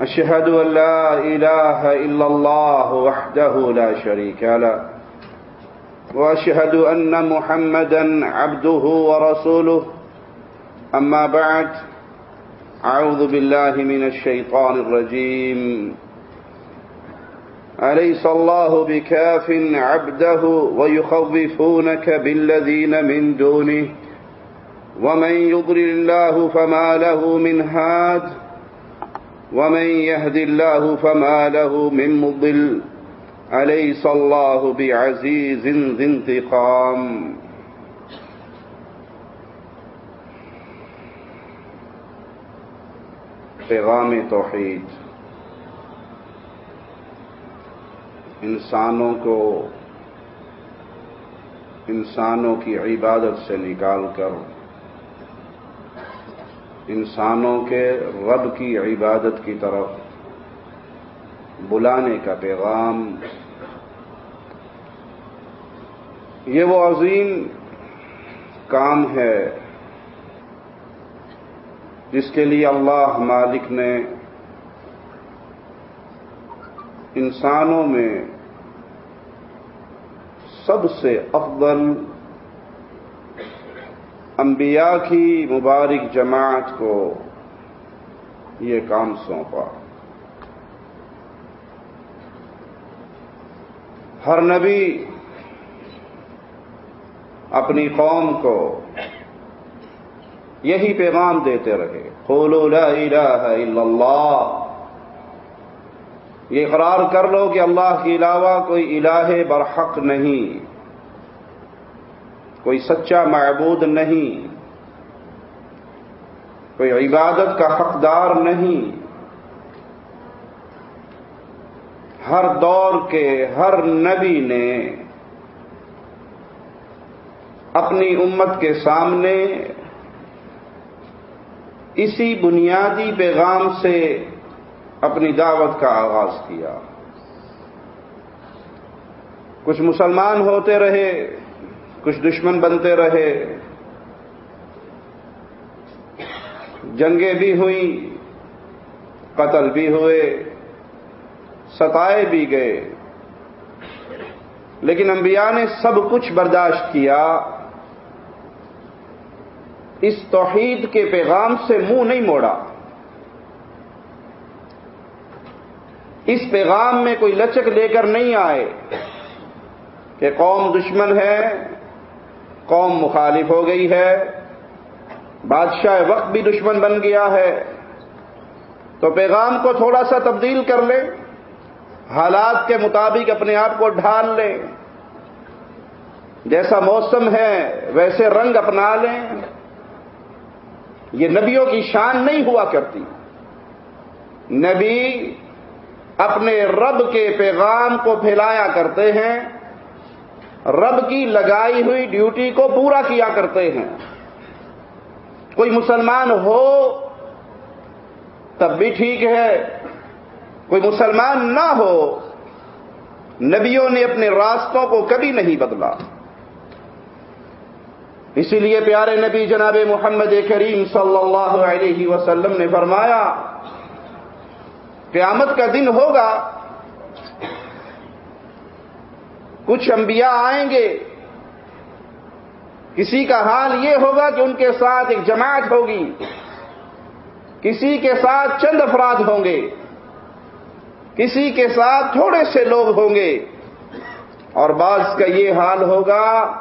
أشهد أن لا إله إلا الله وحده لا شريك له، وأشهد أن محمدا عبده ورسوله. أما بعد، أعوذ بالله من الشيطان الرجيم. أليس الله بكاف عبده ويخوفونك بالذين من دونه؟ ومن يضلل الله فما له من هاد. ومن يهد الله فما له من مضل، أليس الله بعزيز ذي انتقام؟ پیغام توحید، انسانوں کو، انسانوں کی عبادت سے نکال کر انسانوں کے رب کی عبادت کی طرف بلانے کا پیغام۔ یہ وہ عظیم کام ہے جس کے لیے اللہ مالک نے انسانوں میں سب سے افضل انبیاء کی مبارک جماعت کو یہ کام سونپا۔ ہر نبی اپنی قوم کو یہی پیغام دیتے رہے۔ قولوا لا الہ الا اللہ۔ یہ اقرار کر لو کہ اللہ کے علاوہ کوئی الہ برحق نہیں۔ کوئی سچا معبود نہیں، کوئی عبادت کا حقدار نہیں۔ ہر دور کے ہر نبی نے اپنی امت کے سامنے اسی بنیادی پیغام سے اپنی دعوت کا آغاز کیا۔ کچھ مسلمان ہوتے رہے۔ کچھ دشمن بنتے رہے۔ جنگیں بھی ہوئیں، قتل بھی ہوئے، ستائے بھی گئے۔ لیکن انبیاء نے سب کچھ برداشت کیا۔ اس توحید کے پیغام سے منہ نہیں موڑا۔ اس پیغام میں کوئی لچک لے کر نہیں آئے کہ قوم دشمن ہے۔ قوم مخالف ہو گئی ہے، بادشاہ وقت بھی دشمن بن گیا ہے۔ تو پیغام کو تھوڑا سا تبدیل کر لیں، حالات کے مطابق اپنے آپ کو ڈھال لیں۔ جیسا موسم ہے، ویسے رنگ اپنا لیں۔ یہ نبیوں کی شان نہیں ہوا کرتی۔ نبی اپنے رب کے پیغام کو پھیلایا کرتے ہیں۔ رب کی لگائی ہوئی ڈیوٹی کو پورا کیا کرتے ہیں۔ کوئی مسلمان ہو تب بھی ٹھیک ہے۔ کوئی مسلمان نہ ہو، نبیوں نے اپنے راستوں کو کبھی نہیں بدلا۔ اسی لیے پیارے نبی جناب محمد کریم صلی اللہ علیہ وسلم نے فرمایا، قیامت کا دن ہوگا کچھ انبیاء آئیں گے۔ کسی کا حال یہ ہوگا کہ ان کے ساتھ ایک جماعت ہوگی۔ کسی کے ساتھ چند افراد ہوں گے۔ کسی کے ساتھ تھوڑے سے لوگ ہوں گے۔ اور بعض کا یہ حال ہوگا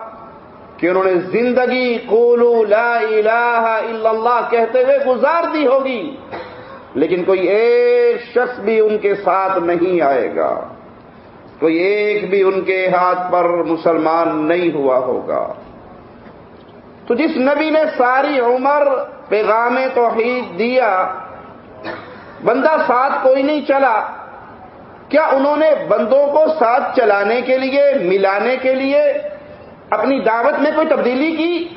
کہ انہوں نے زندگی قولو لا الہ الا اللہ کہتے ہوئے گزار دی ہوگی، لیکن کوئی ایک شخص بھی ان کے ساتھ نہیں آئے گا۔ کوئی ایک بھی ان کے ہاتھ پر مسلمان نہیں ہوا ہوگا۔ تو جس نبی نے ساری عمر پیغام توحید دیا، بندہ ساتھ کوئی نہیں چلا۔ کیا انہوں نے بندوں کو ساتھ چلانے کے لیے، ملانے کے لیے اپنی دعوت میں کوئی تبدیلی کی؟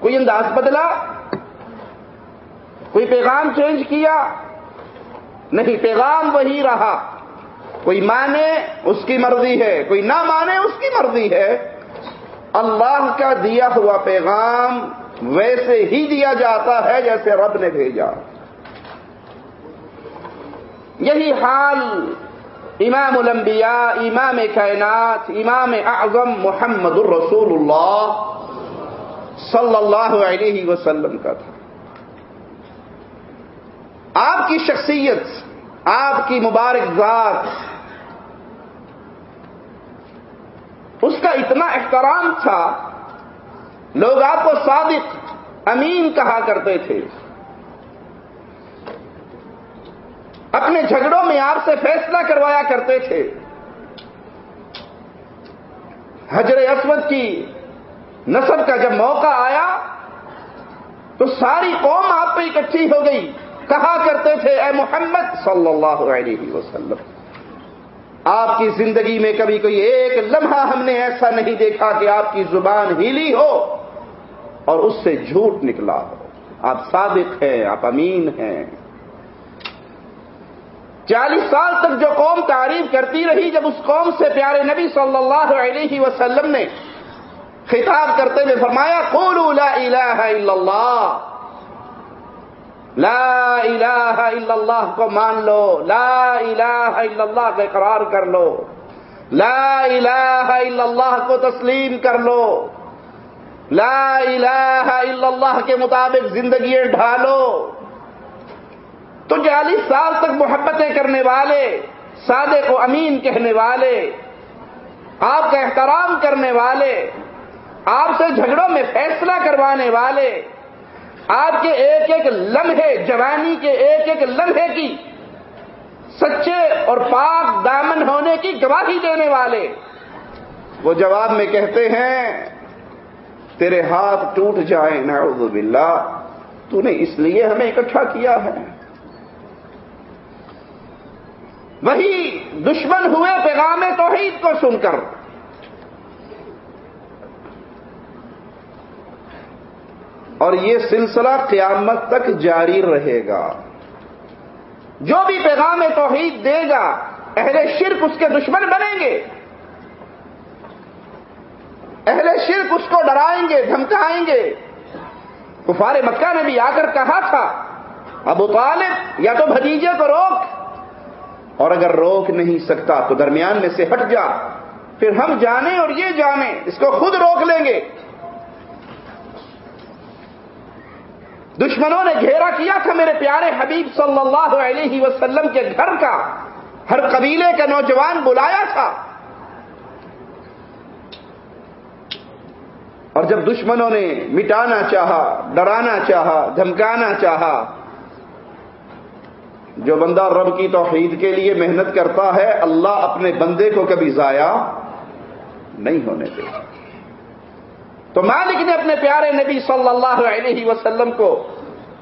کوئی انداز بدلا؟ کوئی پیغام چینج کیا؟ نہیں، پیغام وہی رہا۔ کوئی مانے اس کی مرضی ہے، کوئی نہ مانے اس کی مرضی ہے۔ اللہ کا دیا ہوا پیغام ویسے ہی دیا جاتا ہے جیسے رب نے بھیجا۔ یہی حال امام الانبیاء، امام کائنات، امام اعظم محمد الرسول اللہ صلی اللہ علیہ وسلم کا تھا۔ آپ کی شخصیت، آپ کی مبارک ذات اس کا اتنا احترام تھا۔ لوگ آپ کو صادق، امین کہا کرتے تھے۔ اپنے جھگڑوں میں آپ سے فیصلہ کروایا کرتے تھے۔ حجر اسود کی نسب کا جب موقع آیا، تو ساری قوم آپ پہ اکٹھی ہو گئی۔ کہا کرتے تھے، اے محمد صلی اللہ علیہ وسلم آپ کی زندگی میں کبھی کوئی ایک لمحہ ہم نے ایسا نہیں دیکھا کہ آپ کی زبان ہیلی ہو اور اس سے جھوٹ نکلا ہو۔ آپ صادق ہیں، آپ امین ہیں۔ چالیس سال تک جو قوم تعریف کرتی رہی، جب اس قوم سے پیارے نبی صلی اللہ علیہ وسلم نے خطاب کرتے ہوئے فرمایا، قولوا لا الہ الا اللہ۔ لا الہ الا اللہ کو مان لو. لا الہ الا اللہ کا اقرار کر لو. لا الہ الا اللہ کو تسلیم کر لو. لا الہ الا اللہ کے مطابق زندگی ڈھالو تو چالیس سال تک محبتیں کرنے والے سادے کو امین کہنے والے، آپ کا احترام کرنے والے، آپ سے جھگڑوں میں فیصلہ کروانے والے آپ کے ایک ایک لمحے، جوانی کے ایک ایک لمحے کی سچے اور پاک دامن ہونے کی گواہی دینے والے۔ وہ جواب میں کہتے ہیں، تیرے ہاتھ ٹوٹ جائیں، نعوذ باللہ، تو نے اس لیے ہمیں اکٹھا کیا ہے۔ وہی دشمن ہوئے پیغام توحید کو سن کر۔ اور یہ سلسلہ قیامت تک جاری رہے گا۔ جو بھی پیغام توحید دے گا، اہل شرک اس کے دشمن بنیں گے۔ اہل شرک اس کو ڈرائیں گے، دھمکائیں گے۔ کفار مکہ نے بھی آ کر کہا تھا، ابو طالب، یا تو بھتیجے کو روک۔ اور اگر روک نہیں سکتا تو درمیان میں سے ہٹ جا۔ پھر ہم جانیں اور یہ جانیں، اس کو خود روک لیں گے۔ دشمنوں نے گھیرا کیا تھا میرے پیارے حبیب صلی اللہ علیہ وسلم کے گھر کا۔ ہر قبیلے کا نوجوان بلایا تھا۔ اور جب دشمنوں نے مٹانا چاہا، ڈرانا چاہا، دھمکانا چاہا، جو بندہ رب کی توحید کے لیے محنت کرتا ہے، اللہ اپنے بندے کو کبھی ضائع نہیں ہونے دے تو مالک نے اپنے پیارے نبی صلی اللہ علیہ وسلم کو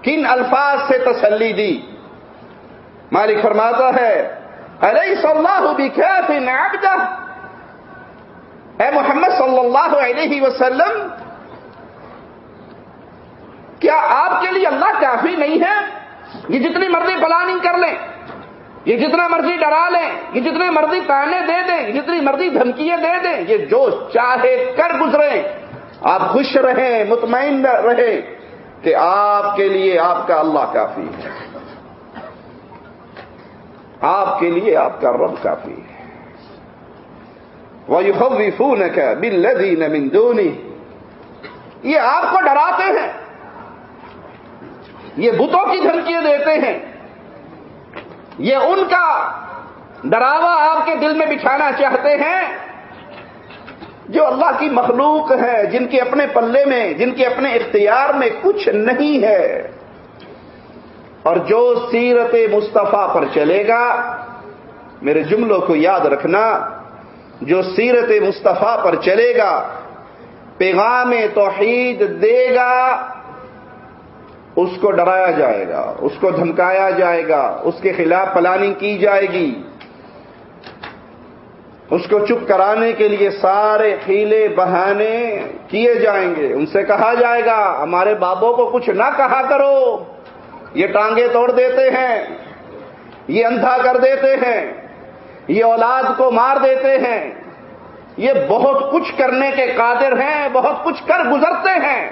کن الفاظ سے تسلی دی؟ مالک فرماتا ہے ارے صلی اللہ اے محمد صلی اللہ علیہ وسلم، کیا آپ کے لیے اللہ کافی نہیں ہے؟ یہ جتنی مرضی پلاننگ کر لیں، یہ جتنا مرضی ڈرا لیں، یہ جتنے مرضی تانے دے دیں جتنی مرضی دھمکیاں دے دیں، یہ جو چاہے کر گزرے آپ خوش رہیں، مطمئن رہیں کہ آپ کے لیے آپ کا اللہ کافی ہے۔ آپ کے لیے آپ کا رب کافی ہے۔ وہ فون کا بل مندونی یہ آپ کو ڈراتے ہیں۔ یہ بتوں کی دھمکیاں دیتے ہیں۔ یہ ان کا ڈراوا آپ کے دل میں بچھانا چاہتے ہیں۔ جو اللہ کی مخلوق ہے، جن کے اپنے پلے میں، جن کے اپنے اختیار میں کچھ نہیں ہے۔ اور جو سیرت مصطفیٰ پر چلے گا، میرے جملوں کو یاد رکھنا، جو سیرت مصطفیٰ پر چلے گا، پیغام توحید دے گا، اس کو ڈرایا جائے گا، اس کو دھمکایا جائے گا، اس کے خلاف پلاننگ کی جائے گی۔ اس کو چپ کرانے کے لیے سارے کھیلے بہانے کیے جائیں گے۔ ان سے کہا جائے گا، ہمارے بابوں کو کچھ نہ کہا کرو۔ یہ ٹانگیں توڑ دیتے ہیں، یہ اندھا کر دیتے ہیں، یہ اولاد کو مار دیتے ہیں۔ یہ بہت کچھ کرنے کے قادر ہیں، بہت کچھ کر گزرتے ہیں۔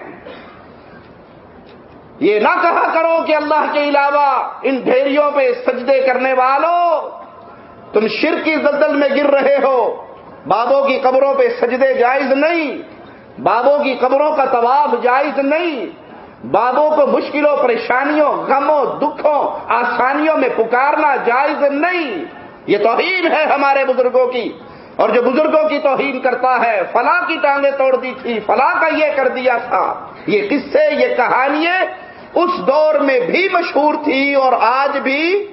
یہ نہ کہا کرو کہ اللہ کے علاوہ ان ڈھیریوں پہ سجدے کرنے والوں تم شر کی زدل میں گر رہے ہو۔ بابوں کی قبروں پہ سجدے جائز نہیں۔ بابوں کی قبروں کا طواف جائز نہیں۔ بابوں کو مشکلوں، پریشانیوں، غموں، دکھوں، آسانیوں میں پکارنا جائز نہیں۔ یہ توہین ہے ہمارے بزرگوں کی۔ اور جو بزرگوں کی توہین کرتا ہے، فلاں کی ٹانگیں توڑ دی تھی، فلاں کا یہ کر دیا تھا۔ یہ قصے، یہ کہانیاں اس دور میں بھی مشہور تھی اور آج بھی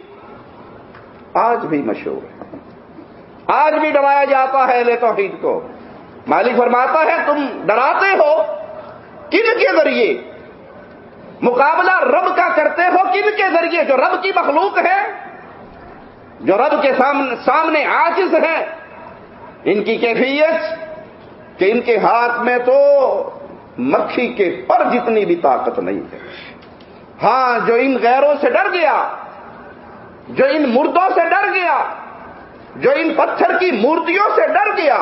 آج بھی مشہور ہے۔ آج بھی ڈرایا جاتا ہے لے توحید کو۔ مالک فرماتا ہے، تم ڈراتے ہو۔ کن کے ذریعے؟ مقابلہ رب کا کرتے ہو۔ کن کے ذریعے؟ جو رب کی مخلوق ہے، جو رب کے سامنے آجز ہے۔ ان کی کیفیت کہ ان کے ہاتھ میں تو مکھی کے پر جتنی بھی طاقت نہیں ہے۔ ہاں جو ان غیروں سے ڈر گیا جو ان مردوں سے ڈر گیا، جو ان پتھر کی مورتیوں سے ڈر گیا،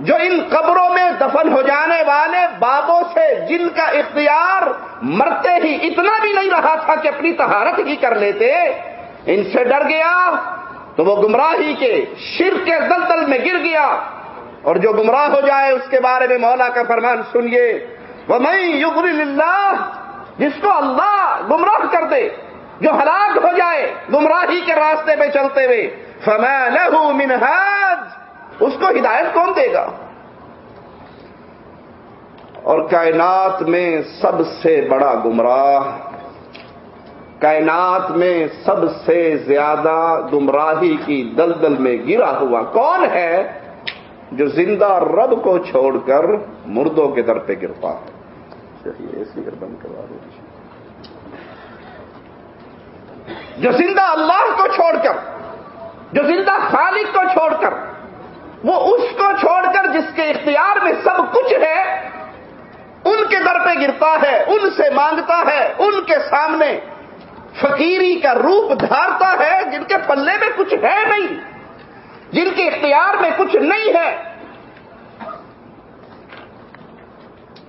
جو ان قبروں میں دفن ہو جانے والے بابوں سے جن کا اختیار مرتے ہی اتنا بھی نہیں رہا تھا کہ اپنی تہارت ہی کر لیتے، ان سے ڈر گیا تو وہ گمراہی کے شر کے دلدل میں گر گیا۔ اور جو گمراہ ہو جائے اس کے بارے میں مولا کا فرمان سنیے وہ میں یغر اللہ جس کو اللہ گمراہ کر دے۔ جو ہلاک ہو جائے گمراہی کے راستے پہ چلتے ہوئے، فما لہو منہاج اس کو ہدایت کون دے گا؟ اور کائنات میں سب سے بڑا گمراہ، کائنات میں سب سے زیادہ گمراہی کی دلدل میں گرا ہوا کون ہے؟ جو زندہ رب کو چھوڑ کر مردوں کے در پہ گرتا ہے۔ چلیے بند کروا دو جو زندہ اللہ کو چھوڑ کر، جو زندہ خالق کو چھوڑ کر، وہ اس کو چھوڑ کر جس کے اختیار میں سب کچھ ہے، ان کے در پہ گرتا ہے، ان سے مانگتا ہے، ان کے سامنے فقیری کا روپ دھارتا ہے، جن کے پلے میں کچھ ہے نہیں، جن کے اختیار میں کچھ نہیں ہے۔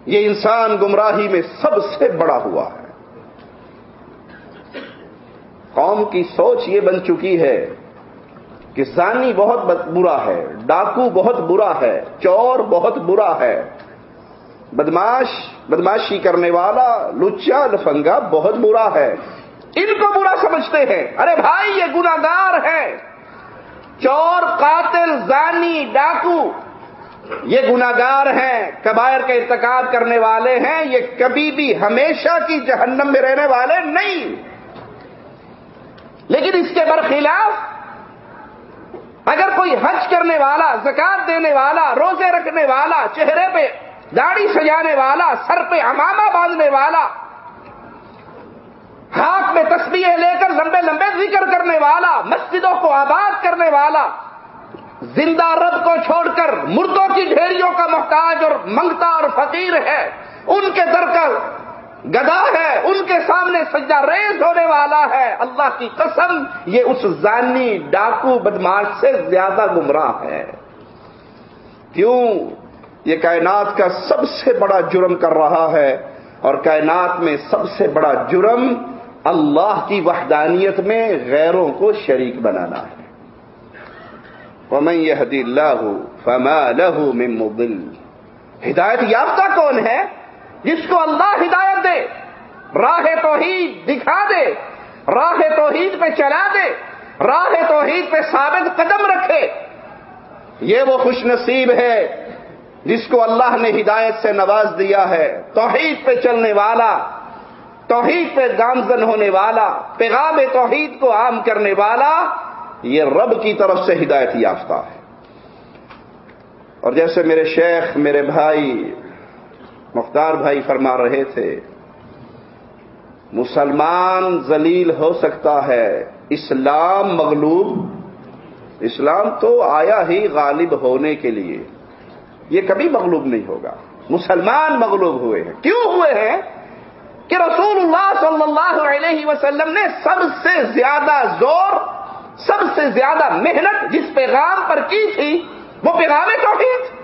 یہ انسان گمراہی میں سب سے بڑا ہوا ہے۔ قوم کی سوچ یہ بن چکی ہے کہ زانی بہت برا ہے، ڈاکو بہت برا ہے، چور بہت برا ہے۔ بدماش، بدماشی کرنے والا، لچا، لفنگا بہت برا ہے۔ ان کو برا سمجھتے ہیں۔ ارے بھائی، یہ گناگار ہے۔ چور، قاتل زانی ڈاکو، یہ گناگار ہیں۔ کبائر کا ارتکاب کرنے والے ہیں۔ یہ کبھی بھی ہمیشہ کی جہنم میں رہنے والے نہیں۔ لیکن اس کے برخلاف اگر کوئی حج کرنے والا، زکات دینے والا، روزے رکھنے والا، چہرے پہ داڑھی سجانے والا، سر پہ امامہ باندھنے والا، ہاتھ میں تصویریں لے کر لمبے لمبے ذکر کرنے والا، مسجدوں کو آباد کرنے والا، زندہ رب کو چھوڑ کر مردوں کی ڈھیریوں کا محتاج اور منگتا اور فقیر ہے، ان کے در کا گدا ہے، ان کے سامنے سجدہ ریز ہونے والا ہے۔ اللہ کی قسم، یہ اس زانی ڈاکو بدماش سے زیادہ گمراہ ہے۔ کیوں؟ یہ کائنات کا سب سے بڑا جرم کر رہا ہے۔ اور کائنات میں سب سے بڑا جرم اللہ کی وحدانیت میں غیروں کو شریک بنانا ہے۔ ومن يهدي الله فما له من مضل۔ ہدایت یافتہ کون ہے؟ جس کو اللہ ہدایت دے، راہ توحید دکھا دے، راہ توحید پہ چلا دے، راہ توحید پہ ثابت قدم رکھے، یہ وہ خوش نصیب ہے جس کو اللہ نے ہدایت سے نواز دیا ہے۔ توحید پہ چلنے والا، توحید پہ گامزن ہونے والا، پیغام توحید کو عام کرنے والا، یہ رب کی طرف سے ہدایت یافتہ ہے۔ اور جیسے میرے شیخ، میرے بھائی مختار بھائی فرما رہے تھے، مسلمان ذلیل ہو سکتا ہے، اسلام مغلوب، اسلام تو آیا ہی غالب ہونے کے لیے، یہ کبھی مغلوب نہیں ہوگا۔ مسلمان مغلوب ہوئے ہیں۔ کیوں ہوئے ہیں؟ کہ رسول اللہ صلی اللہ علیہ وسلم نے سب سے زیادہ زور، سب سے زیادہ محنت جس پیغام پر کی تھی، وہ پیغام توحید۔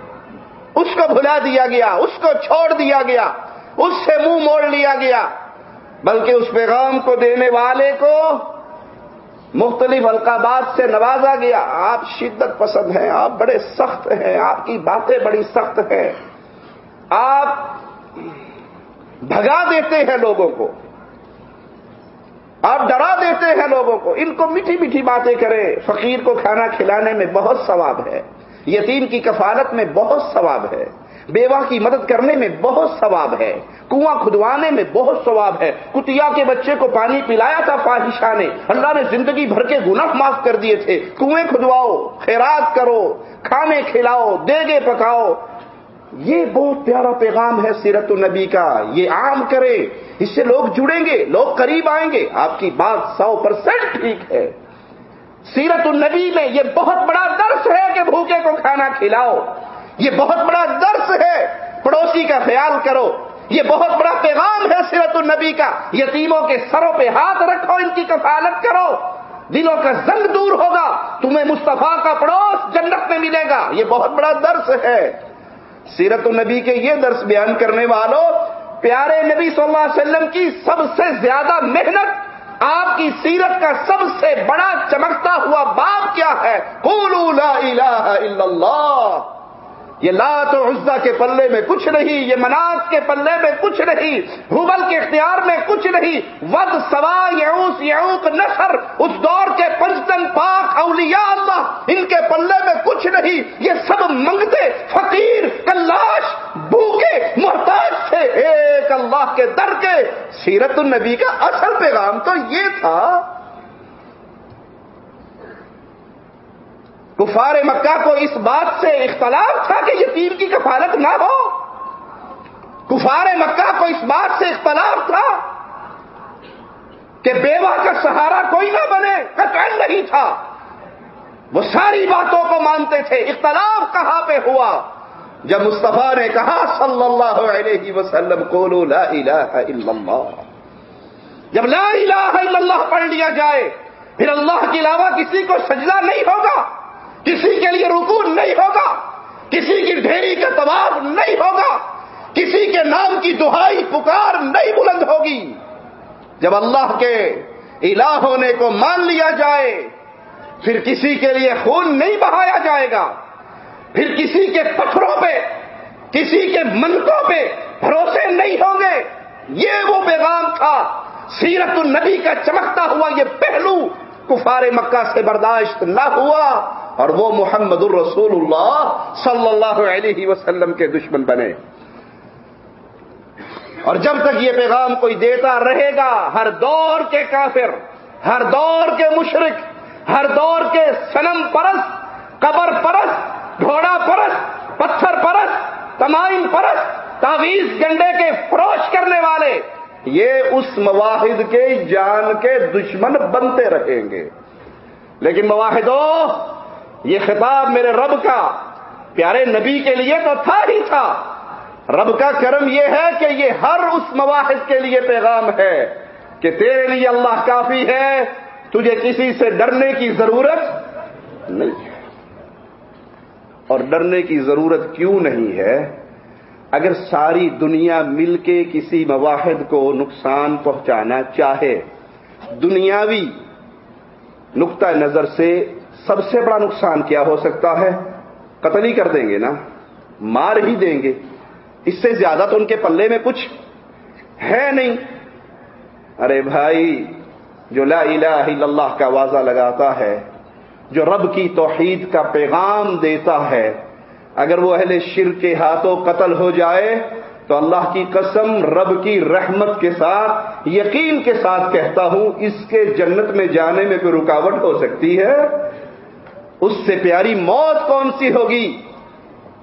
اس کو بھلا دیا گیا، اس کو چھوڑ دیا گیا، اس سے منہ موڑ لیا گیا۔ بلکہ اس پیغام کو دینے والے کو مختلف القابات سے نوازا گیا۔ آپ شدت پسند ہیں، آپ بڑے سخت ہیں، آپ کی باتیں بڑی سخت ہیں۔ آپ بھگا دیتے ہیں لوگوں کو۔ آپ ڈرا دیتے ہیں لوگوں کو۔ ان کو میٹھی میٹھی باتیں کریں۔ فقیر کو کھانا کھلانے میں بہت ثواب ہے۔ یتیم کی کفالت میں بہت ثواب ہے، بیوہ کی مدد کرنے میں بہت ثواب ہے، کنواں کھدوانے میں بہت ثواب ہے۔ کتیا کے بچے کو پانی پلایا تھا فاحشہ نے، اللہ نے زندگی بھر کے گناہ معاف کر دیے تھے۔ کنویں کھدواؤ، خیرات کرو، کھانے کھلاؤ، دیگے پکاؤ۔ یہ بہت پیارا پیغام ہے سیرت النبی کا۔ یہ عام کرے اس سے لوگ جڑیں گے، لوگ قریب آئیں گے۔ آپ کی بات سو پرسینٹ ٹھیک ہے۔ سیرت النبی میں یہ بہت بڑا درس ہے کہ بھوکے کو کھانا کھلاؤ۔ یہ بہت بڑا درس ہے، پڑوسی کا خیال کرو۔ یہ بہت بڑا پیغام ہے سیرت النبی کا۔ یتیموں کے سروں پہ ہاتھ رکھو، ان کی کفالت کرو۔ دلوں کا زنگ دور ہوگا، تمہیں مصطفیٰ کا پڑوس جنت میں ملے گا۔ یہ بہت بڑا درس ہے۔ سیرت النبی کے یہ درس بیان کرنے والوں، پیارے نبی صلی اللہ علیہ وسلم کی سب سے زیادہ محنت آپ کی سیرت کا سب سے بڑا چمکتا ہوا باپ کیا ہے؟ لا الہ الا اللہ۔ یہ لات و عزا کے پلے میں کچھ نہیں، یہ مناس کے پلے میں کچھ نہیں حبل کے اختیار میں کچھ نہیں، ود سوا یعوس یعوق نصر اس دور کے پنچتن پاک اولیاء اللہ، ان کے پلے میں کچھ نہیں، یہ سب منگتے، فقیر، کلاش، بھوکے، محتاج تھے، ایک اللہ کے در کے۔ سیرت النبی کا اصل پیغام تو یہ تھا۔ کفار مکہ کو اس بات سے اختلاف تھا کہ یتیم کی کفالت نہ ہو۔ کفار مکہ کو اس بات سے اختلاف تھا کہ بیوہ کا سہارا کوئی نہ بنے قطع نہیں تھا۔ وہ ساری باتوں کو مانتے تھے۔ اختلاف کہاں پہ ہوا؟ جب مصطفیٰ نے کہا، صلی اللہ علیہ وسلم کو لا الہ الا اللہ۔ جب لا الہ الا اللہ پڑھ لیا جائے، پھر اللہ کے علاوہ کسی کو سجدہ نہیں ہوگا۔ کسی کے لیے رکون نہیں ہوگا، کسی کی ڈھیری کا طواف نہیں ہوگا، کسی کے نام کی دہائی، پکار نہیں بلند ہوگی۔ جب اللہ کے الہ ہونے کو مان لیا جائے، پھر کسی کے لیے خون نہیں بہایا جائے گا۔ پھر کسی کے پتھروں پہ، کسی کے منتوں پہ بھروسے نہیں ہوں گے۔ یہ وہ پیغام تھا، سیرت النبی کا چمکتا ہوا یہ پہلو، کفار مکہ سے برداشت نہ ہوا۔ اور وہ محمد الرسول اللہ صلی اللہ علیہ وسلم کے دشمن بنے۔ اور جب تک یہ پیغام کوئی دیتا رہے گا، ہر دور کے کافر، ہر دور کے مشرق ہر دور کے سنم پرست، قبر پرست، گھوڑا پرست، پتھر پرست، تمائم پرست تعویز گنڈے کے فروش کرنے والے، یہ اس مواحد کے جان کے دشمن بنتے رہیں گے۔ لیکن مواحدوں یہ خطاب میرے رب کا پیارے نبی کے لیے تو تھا ہی تھا۔ رب کا کرم یہ ہے کہ یہ ہر اس مواحد کے لیے پیغام ہے کہ تیرے لیے اللہ کافی ہے، تجھے کسی سے ڈرنے کی ضرورت نہیں ہے۔ اور ڈرنے کی ضرورت کیوں نہیں ہے؟ اگر ساری دنیا مل کے کسی مواحد کو نقصان پہنچانا چاہے، دنیاوی نقطہ نظر سے سب سے بڑا نقصان کیا ہو سکتا ہے؟ قتل ہی کر دیں گے نا؟ مار ہی دیں گے؟ اس سے زیادہ تو ان کے پلے میں کچھ ہے نہیں۔ ارے بھائی، جو لا الہ الا اللہ کا واضح لگاتا ہے، جو رب کی توحید کا پیغام دیتا ہے، اگر وہ اہل شر کے ہاتھوں قتل ہو جائے، تو اللہ کی قسم رب کی رحمت کے ساتھ، یقین کے ساتھ کہتا ہوں، اس کے جنت میں جانے میں کوئی رکاوٹ ہو سکتی ہے؟ اس سے پیاری موت کون سی ہوگی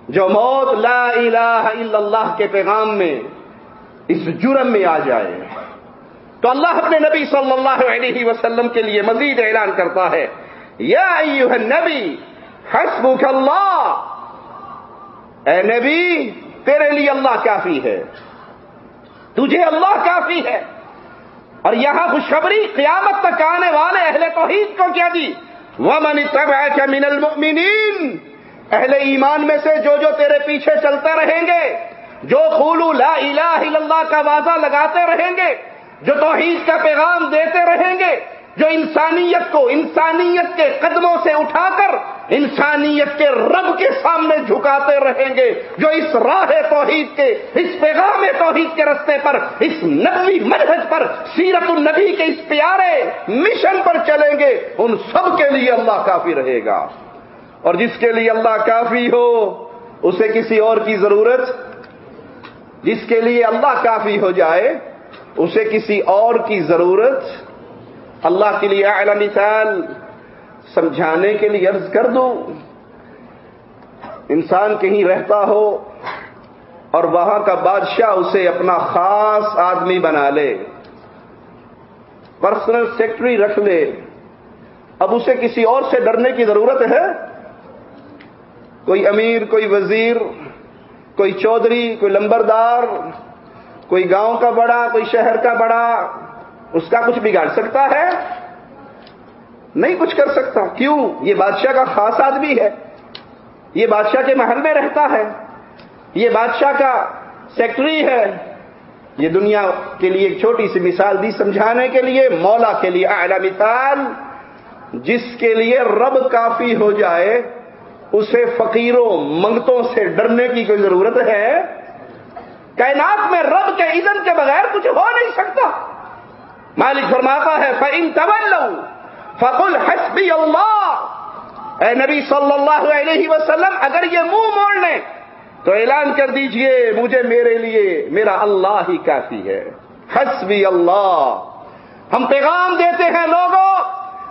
جو موت لا الہ الا اللہ کے پیغام میں اس جرم میں آ جائے؟ تو اللہ اپنے نبی صلی اللہ علیہ وسلم کے لیے مزید اعلان کرتا ہے، یا ایوہ النبی، حسبک اللہ۔ اے نبی، تیرے لیے اللہ کافی ہے، تجھے اللہ کافی ہے۔ اور یہاں خوشخبری قیامت تک آنے والے اہل توحید کو کیا دی؟ من طبع من المؤمنین اہل ایمان میں سے جو جو تیرے پیچھے چلتے رہیں گے، جو قولو لا الہ الا اللہ کا واضح لگاتے رہیں گے، جو توحید کا پیغام دیتے رہیں گے جو انسانیت کو انسانیت کے قدموں سے اٹھا کر انسانیت کے رب کے سامنے جھکاتے رہیں گے، جو اس راہ توحید کے، اس پیغام توحید کے رستے پر، اس نبوی منہج پر، سیرت النبی کے اس پیارے مشن پر چلیں گے، ان سب کے لیے اللہ کافی رہے گا۔ اور جس کے لیے اللہ کافی ہو، اسے کسی اور کی ضرورت؟ جس کے لیے اللہ کافی ہو جائے، اسے کسی اور کی ضرورت؟ اللہ کے لیے اعلی مثال سمجھانے کے لیے عرض کر دوں انسان کہیں رہتا ہو اور وہاں کا بادشاہ اسے اپنا خاص آدمی بنا لے پرسنل سیکٹری رکھ لے۔ اب اسے کسی اور سے ڈرنے کی ضرورت ہے؟ کوئی امیر، کوئی وزیر، کوئی چودھری، کوئی لمبردار، کوئی گاؤں کا بڑا، کوئی شہر کا بڑا۔ اس کا کچھ بگاڑ سکتا ہے؟ نہیں کچھ کر سکتا۔ کیوں؟ یہ بادشاہ کا خاص آدمی ہے۔ یہ بادشاہ کے محل میں رہتا ہے۔ یہ بادشاہ کا سیکٹری ہے۔ یہ دنیا کے لیے ایک چھوٹی سی مثال دی سمجھانے کے لیے، مولا کے لیے اعلی مثال۔ جس کے لیے رب کافی ہو جائے، اسے فقیروں، منگتوں سے ڈرنے کی کوئی ضرورت ہے؟ کائنات میں رب کے اذن کے بغیر کچھ ہو نہیں سکتا۔ مالک فرماتا ہے فن طبل فقل حسبی اللہ اے نبی صلی اللہ علیہ وسلم، اگر یہ منہ موڑ لیں، تو اعلان کر دیجیے، مجھے میرے لیے میرا اللہ ہی کافی ہے۔ حسبی اللہ ہم پیغام دیتے ہیں لوگوں،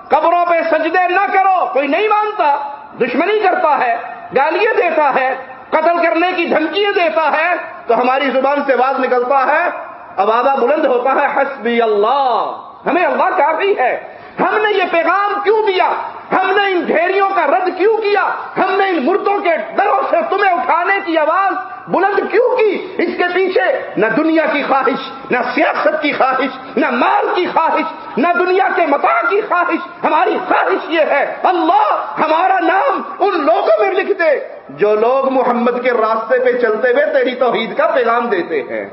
قبروں پہ سجدے نہ کرو، کوئی نہیں مانتا، دشمنی کرتا ہے، گالیاں دیتا ہے، قتل کرنے کی دھمکیاں دیتا ہے، تو ہماری زبان سے بات نکلتا ہے آبادہ بلند ہوتا ہے، حسبی اللہ۔ ہمیں اللہ کافی ہے۔ ہم نے یہ پیغام کیوں دیا؟ ہم نے ان ڈھیریوں کا رد کیوں کیا؟ ہم نے ان مردوں کے ڈروں سے تمہیں اٹھانے کی آواز بلند کیوں کی؟ اس کے پیچھے نہ دنیا کی خواہش، نہ سیاست کی خواہش، نہ مال کی خواہش، نہ دنیا کے متا کی خواہش۔ ہماری خواہش یہ ہے، اللہ ہمارا نام ان لوگوں میں لکھ دے۔ جو لوگ محمد کے راستے پہ چلتے ہوئے تیری توحید کا پیغام دیتے ہیں۔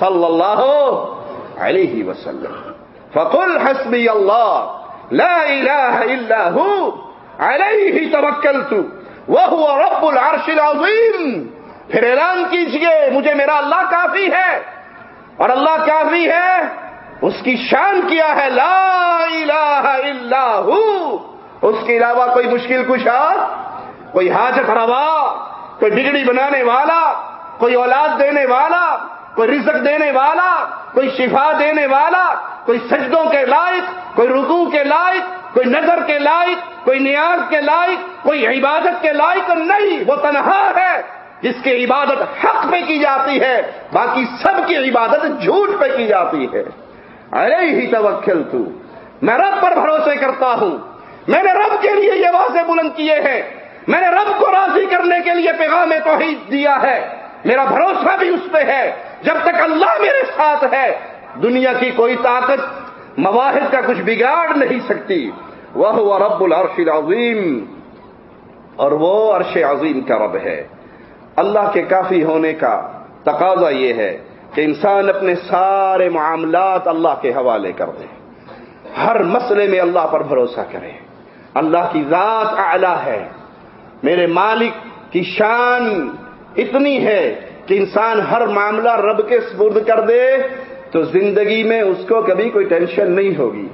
صلی اللہ علیہ وسلم. فقل حسبی اللہ لا الہ الا ہو علیہ توکلت وهو رب العرش العظیم پھر اعلان کیجیے، مجھے میرا اللہ کافی ہے۔ اور اللہ کافی ہے، اس کی شان کیا ہے، لا الہ الا ہو اس کے علاوہ کوئی مشکل کشا، کوئی حاجت روا، کوئی بگڑی بنانے والا، کوئی اولاد دینے والا کوئی رزق دینے والا، کوئی شفا دینے والا، کوئی سجدوں کے لائق، کوئی رکوع کے لائق، کوئی نظر کے لائق، کوئی نیاز کے لائق، کوئی عبادت کے لائق نہیں، وہ تنہا ہے۔ جس کی عبادت حق پہ کی جاتی ہے، باقی سب کی عبادت جھوٹ پہ کی جاتی ہے۔ ارے ہی توکل تو۔ میں رب پر بھروسے کرتا ہوں۔ میں نے رب کے لیے یہ واضح بلند کیے ہیں۔ میں نے رب کو راضی کرنے کے لیے پیغام توحید دیا ہے۔ میرا بھروسہ بھی اس پہ ہے۔ جب تک اللہ میرے ساتھ ہے، دنیا کی کوئی طاقت مواحد کا کچھ بگاڑ نہیں سکتی۔ وہ رب العرش العظیم اور وہ عرش عظیم کا رب ہے۔ اللہ کے کافی ہونے کا تقاضا یہ ہے کہ انسان اپنے سارے معاملات اللہ کے حوالے کر دے۔ ہر مسئلے میں اللہ پر بھروسہ کرے۔ اللہ کی ذات اعلی ہے۔ میرے مالک کی شان اتنی ہے کہ انسان ہر معاملہ رب کے سپرد کر دے تو زندگی میں اس کو کبھی کوئی ٹینشن نہیں ہوگی۔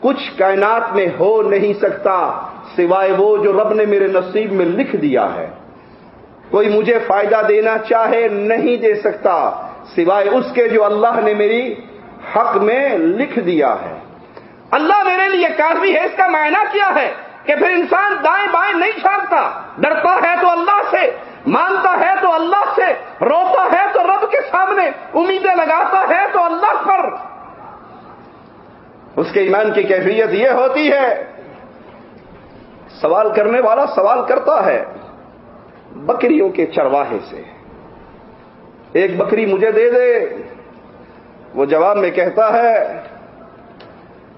کچھ کائنات میں ہو نہیں سکتا سوائے وہ جو رب نے میرے نصیب میں لکھ دیا ہے۔ کوئی مجھے فائدہ دینا چاہے نہیں دے سکتا سوائے اس کے جو اللہ نے میری حق میں لکھ دیا ہے۔ اللہ میرے لیے کافی ہے، اس کا معنی کیا ہے کہ پھر انسان دائیں بائیں نہیں چھانتا ڈرتا ہے تو اللہ سے۔ مانتا ہے تو اللہ سے، روتا ہے تو رب کے سامنے، امیدیں لگاتا ہے تو اللہ پر۔ اس کے ایمان کی کیفیت یہ ہوتی ہے، سوال کرنے والا سوال کرتا ہے بکریوں کے چرواہے سے۔ ایک بکری مجھے دے دے، وہ جواب میں کہتا ہے،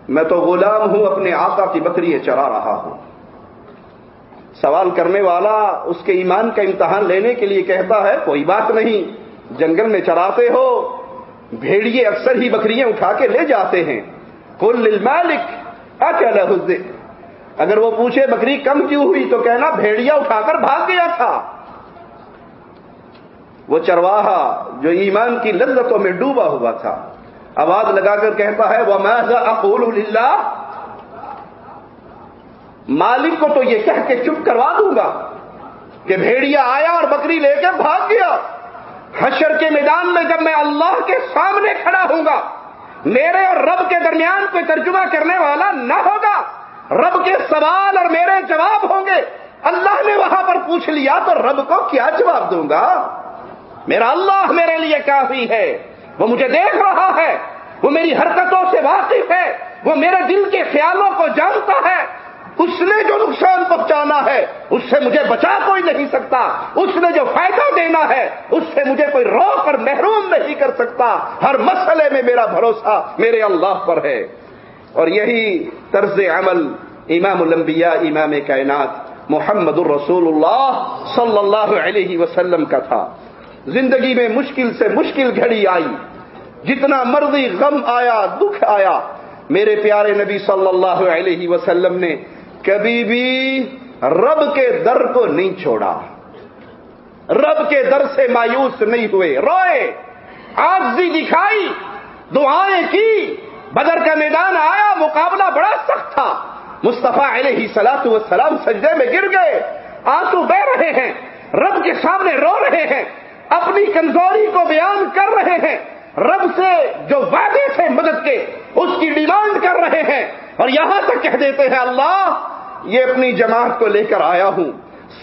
میں تو غلام ہوں، اپنے آقا کی بکری چرا رہا ہوں۔ سوال کرنے والا اس کے ایمان کا امتحان لینے کے لیے کہتا ہے، کوئی بات نہیں، جنگل میں چراتے ہو، بھیڑیے اکثر ہی بکریاں اٹھا کے لے جاتے ہیں۔ کل مالک اگر وہ پوچھے، بکری کم کیوں ہوئی؟ تو کہنا بھیڑیا اٹھا کر بھاگ گیا تھا۔ وہ چرواہا جو ایمان کی لذتوں میں ڈوبا ہوا تھا۔ آواز لگا کر کہتا ہے وہ میں اقول اللہ مالک کو تو یہ کہہ کے چپ کروا دوں گا کہ بھیڑیا آیا اور بکری لے کے بھاگ گیا۔ حشر کے میدان میں جب میں اللہ کے سامنے کھڑا ہوں گا، میرے اور رب کے درمیان کوئی ترجمہ کرنے والا نہ ہوگا۔ رب کے سوال اور میرے جواب ہوں گے۔ اللہ نے وہاں پر پوچھ لیا تو رب کو کیا جواب دوں گا؟ میرا اللہ میرے لیے کافی ہے۔ وہ مجھے دیکھ رہا ہے۔ وہ میری حرکتوں سے واقف ہے۔ وہ میرے دل کے خیالوں کو جانتا ہے۔ اس نے جو نقصان پہنچانا ہے، اس سے مجھے بچا کوئی نہیں سکتا۔ اس نے جو فائدہ دینا ہے، اس سے مجھے کوئی روک کر محروم نہیں کر سکتا۔ ہر مسئلے میں میرا بھروسہ میرے اللہ پر ہے۔ اور یہی طرز عمل امام الانبیاء، امام کائنات محمد الرسول اللہ صلی اللہ علیہ وسلم کا تھا۔ زندگی میں مشکل سے مشکل گھڑی آئی۔ جتنا مرضی غم آیا، دکھ آیا۔ میرے پیارے نبی صلی اللہ علیہ وسلم نے کبھی بھی رب کے در کو نہیں چھوڑا۔ رب کے در سے مایوس نہیں ہوئے۔ روئے آگزی دکھائی، دعائیں کی۔ بدر کا میدان آیا، مقابلہ بڑا سخت تھا۔ مصطفیٰ علیہ سلاط وسلام سجدے میں گر گئے۔ آنسو بہ رہے ہیں، رب کے سامنے رو رہے ہیں۔ اپنی کمزوری کو بیان کر رہے ہیں۔ رب سے جو وعدے تھے مدد کے، اس کی ڈیمانڈ کر رہے ہیں۔ اور یہاں تک کہہ دیتے ہیں، اللہ یہ اپنی جماعت کو لے کر آیا ہوں،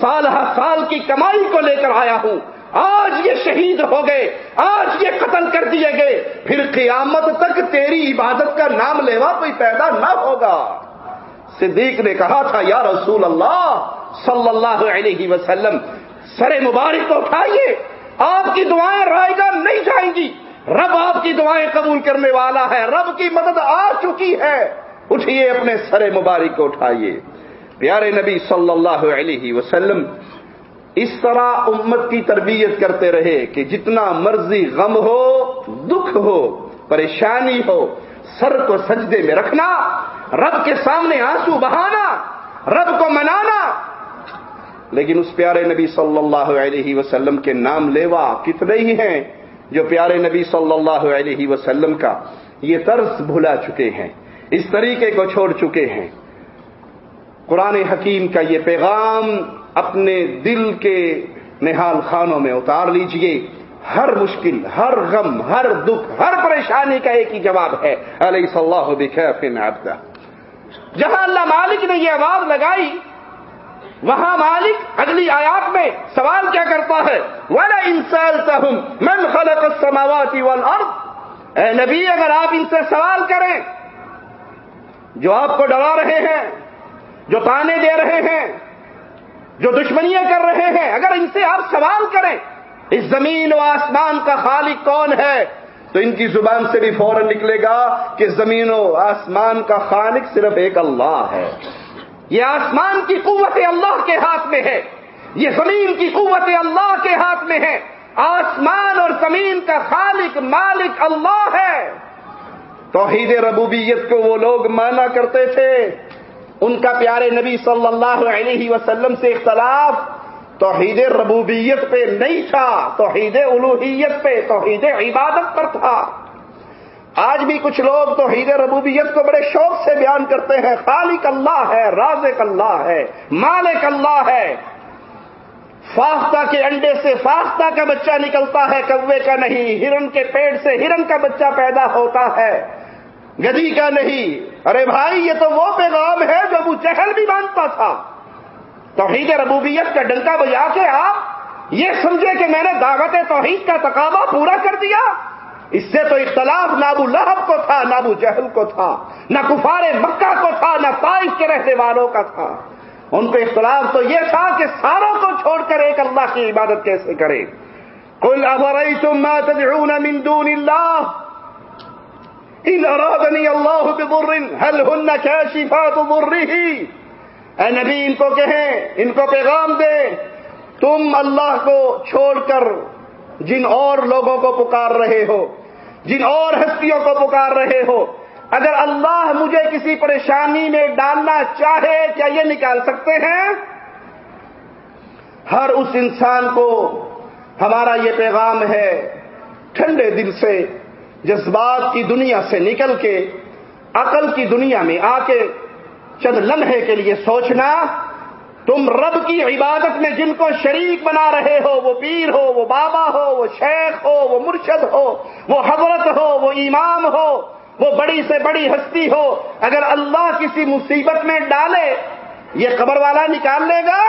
سال ہر سال کی کمائی کو لے کر آیا ہوں۔ آج یہ شہید ہو گئے، آج یہ قتل کر دیے گئے۔ پھر قیامت تک تیری عبادت کا نام لیوا کوئی پیدا نہ ہوگا۔ صدیق نے کہا تھا، یا رسول اللہ صلی اللہ علیہ وسلم، سر مبارک کو اٹھائیے، آپ کی دعائیں رائے گا نہیں جائیں گی۔ رب آپ کی دعائیں قبول کرنے والا ہے، رب کی مدد آ چکی ہے۔ اٹھیے اپنے سر مبارک کو اٹھائیے۔ پیارے نبی صلی اللہ علیہ وسلم، اس طرح امت کی تربیت کرتے رہے کہ جتنا مرضی غم ہو، دکھ ہو، پریشانی ہو، سر کو سجدے میں رکھنا، رب کے سامنے آنسو بہانا، رب کو منانا، لیکن اس پیارے نبی صلی اللہ علیہ وسلم کے نام لیوا کتنے ہی ہیں جو پیارے نبی صلی اللہ علیہ وسلم کا یہ طرز بھلا چکے ہیں، اس طریقے کو چھوڑ چکے ہیں۔ قرآن حکیم کا یہ پیغام اپنے دل کے نہال خانوں میں اتار لیجیے۔ ہر مشکل، ہر غم، ہر دکھ، ہر پریشانی کا ایک ہی جواب ہے۔ علیہ صلی اللہ جہاں اللہ مالک نے یہ آواز لگائی، وہاں مالک اگلی آیات میں سوال کیا کرتا ہے، ولا انسان من خلق السماوات والارض اے نبی، اگر آپ ان سے سوال کریں، جو آپ کو ڈرا رہے ہیں جو تانے دے رہے ہیں، جو دشمنیاں کر رہے ہیں، اگر ان سے آپ سوال کریں، اس زمین و آسمان کا خالق کون ہے؟ تو ان کی زبان سے بھی فوراً نکلے گا کہ زمین و آسمان کا خالق صرف ایک اللہ ہے۔ یہ آسمان کی قوت اللہ کے ہاتھ میں ہے۔ یہ زمین کی قوت اللہ کے ہاتھ میں ہے۔ آسمان اور زمین کا خالق، مالک اللہ ہے۔ توحید ربوبیت کو وہ لوگ مانا کرتے تھے۔ ان کا پیارے نبی صلی اللہ علیہ وسلم سے اختلاف توحید ربوبیت پہ نہیں تھا، توحید الوحیت پہ، توحید عبادت پر تھا۔ آج بھی کچھ لوگ توحید ربوبیت کو بڑے شوق سے بیان کرتے ہیں۔ خالق اللہ ہے، رازق اللہ ہے، مالک اللہ ہے۔ فاختہ کے انڈے سے فاختہ کا بچہ نکلتا ہے کوے کا نہیں، ہرن کے پیٹ سے ہرن کا بچہ پیدا ہوتا ہے۔ گدی کا نہیں۔ ارے بھائی، یہ تو وہ پیغام ہے جو ابو چہل بھی مانتا تھا۔ توحید ربوبیت کا ڈنکا بجا کے آپ یہ سمجھے کہ میں نے دعوت توحید کا تقاضا پورا کر دیا۔ اس سے تو اختلاف نہ ابو لہب کو تھا، نہ ابو جہل کو تھا، نہ کفار مکہ کو تھا، نہ طائف کے رہنے والوں کا تھا۔ ان کو اختلاف تو یہ تھا کہ ساروں کو چھوڑ کر ایک اللہ کی عبادت کیسے کرے کل افریتم ما تدعون من دون اللہ ان ارادنی اللہ بضر، هل هن كاشفات ضره؟ اے نبی، ان کو کہیں ان کو پیغام دے۔ تم اللہ کو چھوڑ کر جن اور لوگوں کو پکار رہے ہو، جن اور ہستیوں کو پکار رہے ہو، اگر اللہ مجھے کسی پریشانی میں ڈالنا چاہے، کیا یہ نکال سکتے ہیں؟ ہر اس انسان کو ہمارا یہ پیغام ہے، ٹھنڈے دل سے جذبات کی دنیا سے نکل کے، عقل کی دنیا میں آ کے چند لمحے کے لیے سوچنا، تم رب کی عبادت میں جن کو شریک بنا رہے ہو، وہ پیر ہو، وہ بابا ہو، وہ شیخ ہو، وہ مرشد ہو، وہ حضرت ہو، وہ امام ہو، وہ بڑی سے بڑی ہستی ہو، اگر اللہ کسی مصیبت میں ڈالے، یہ قبر والا نکال لے گا؟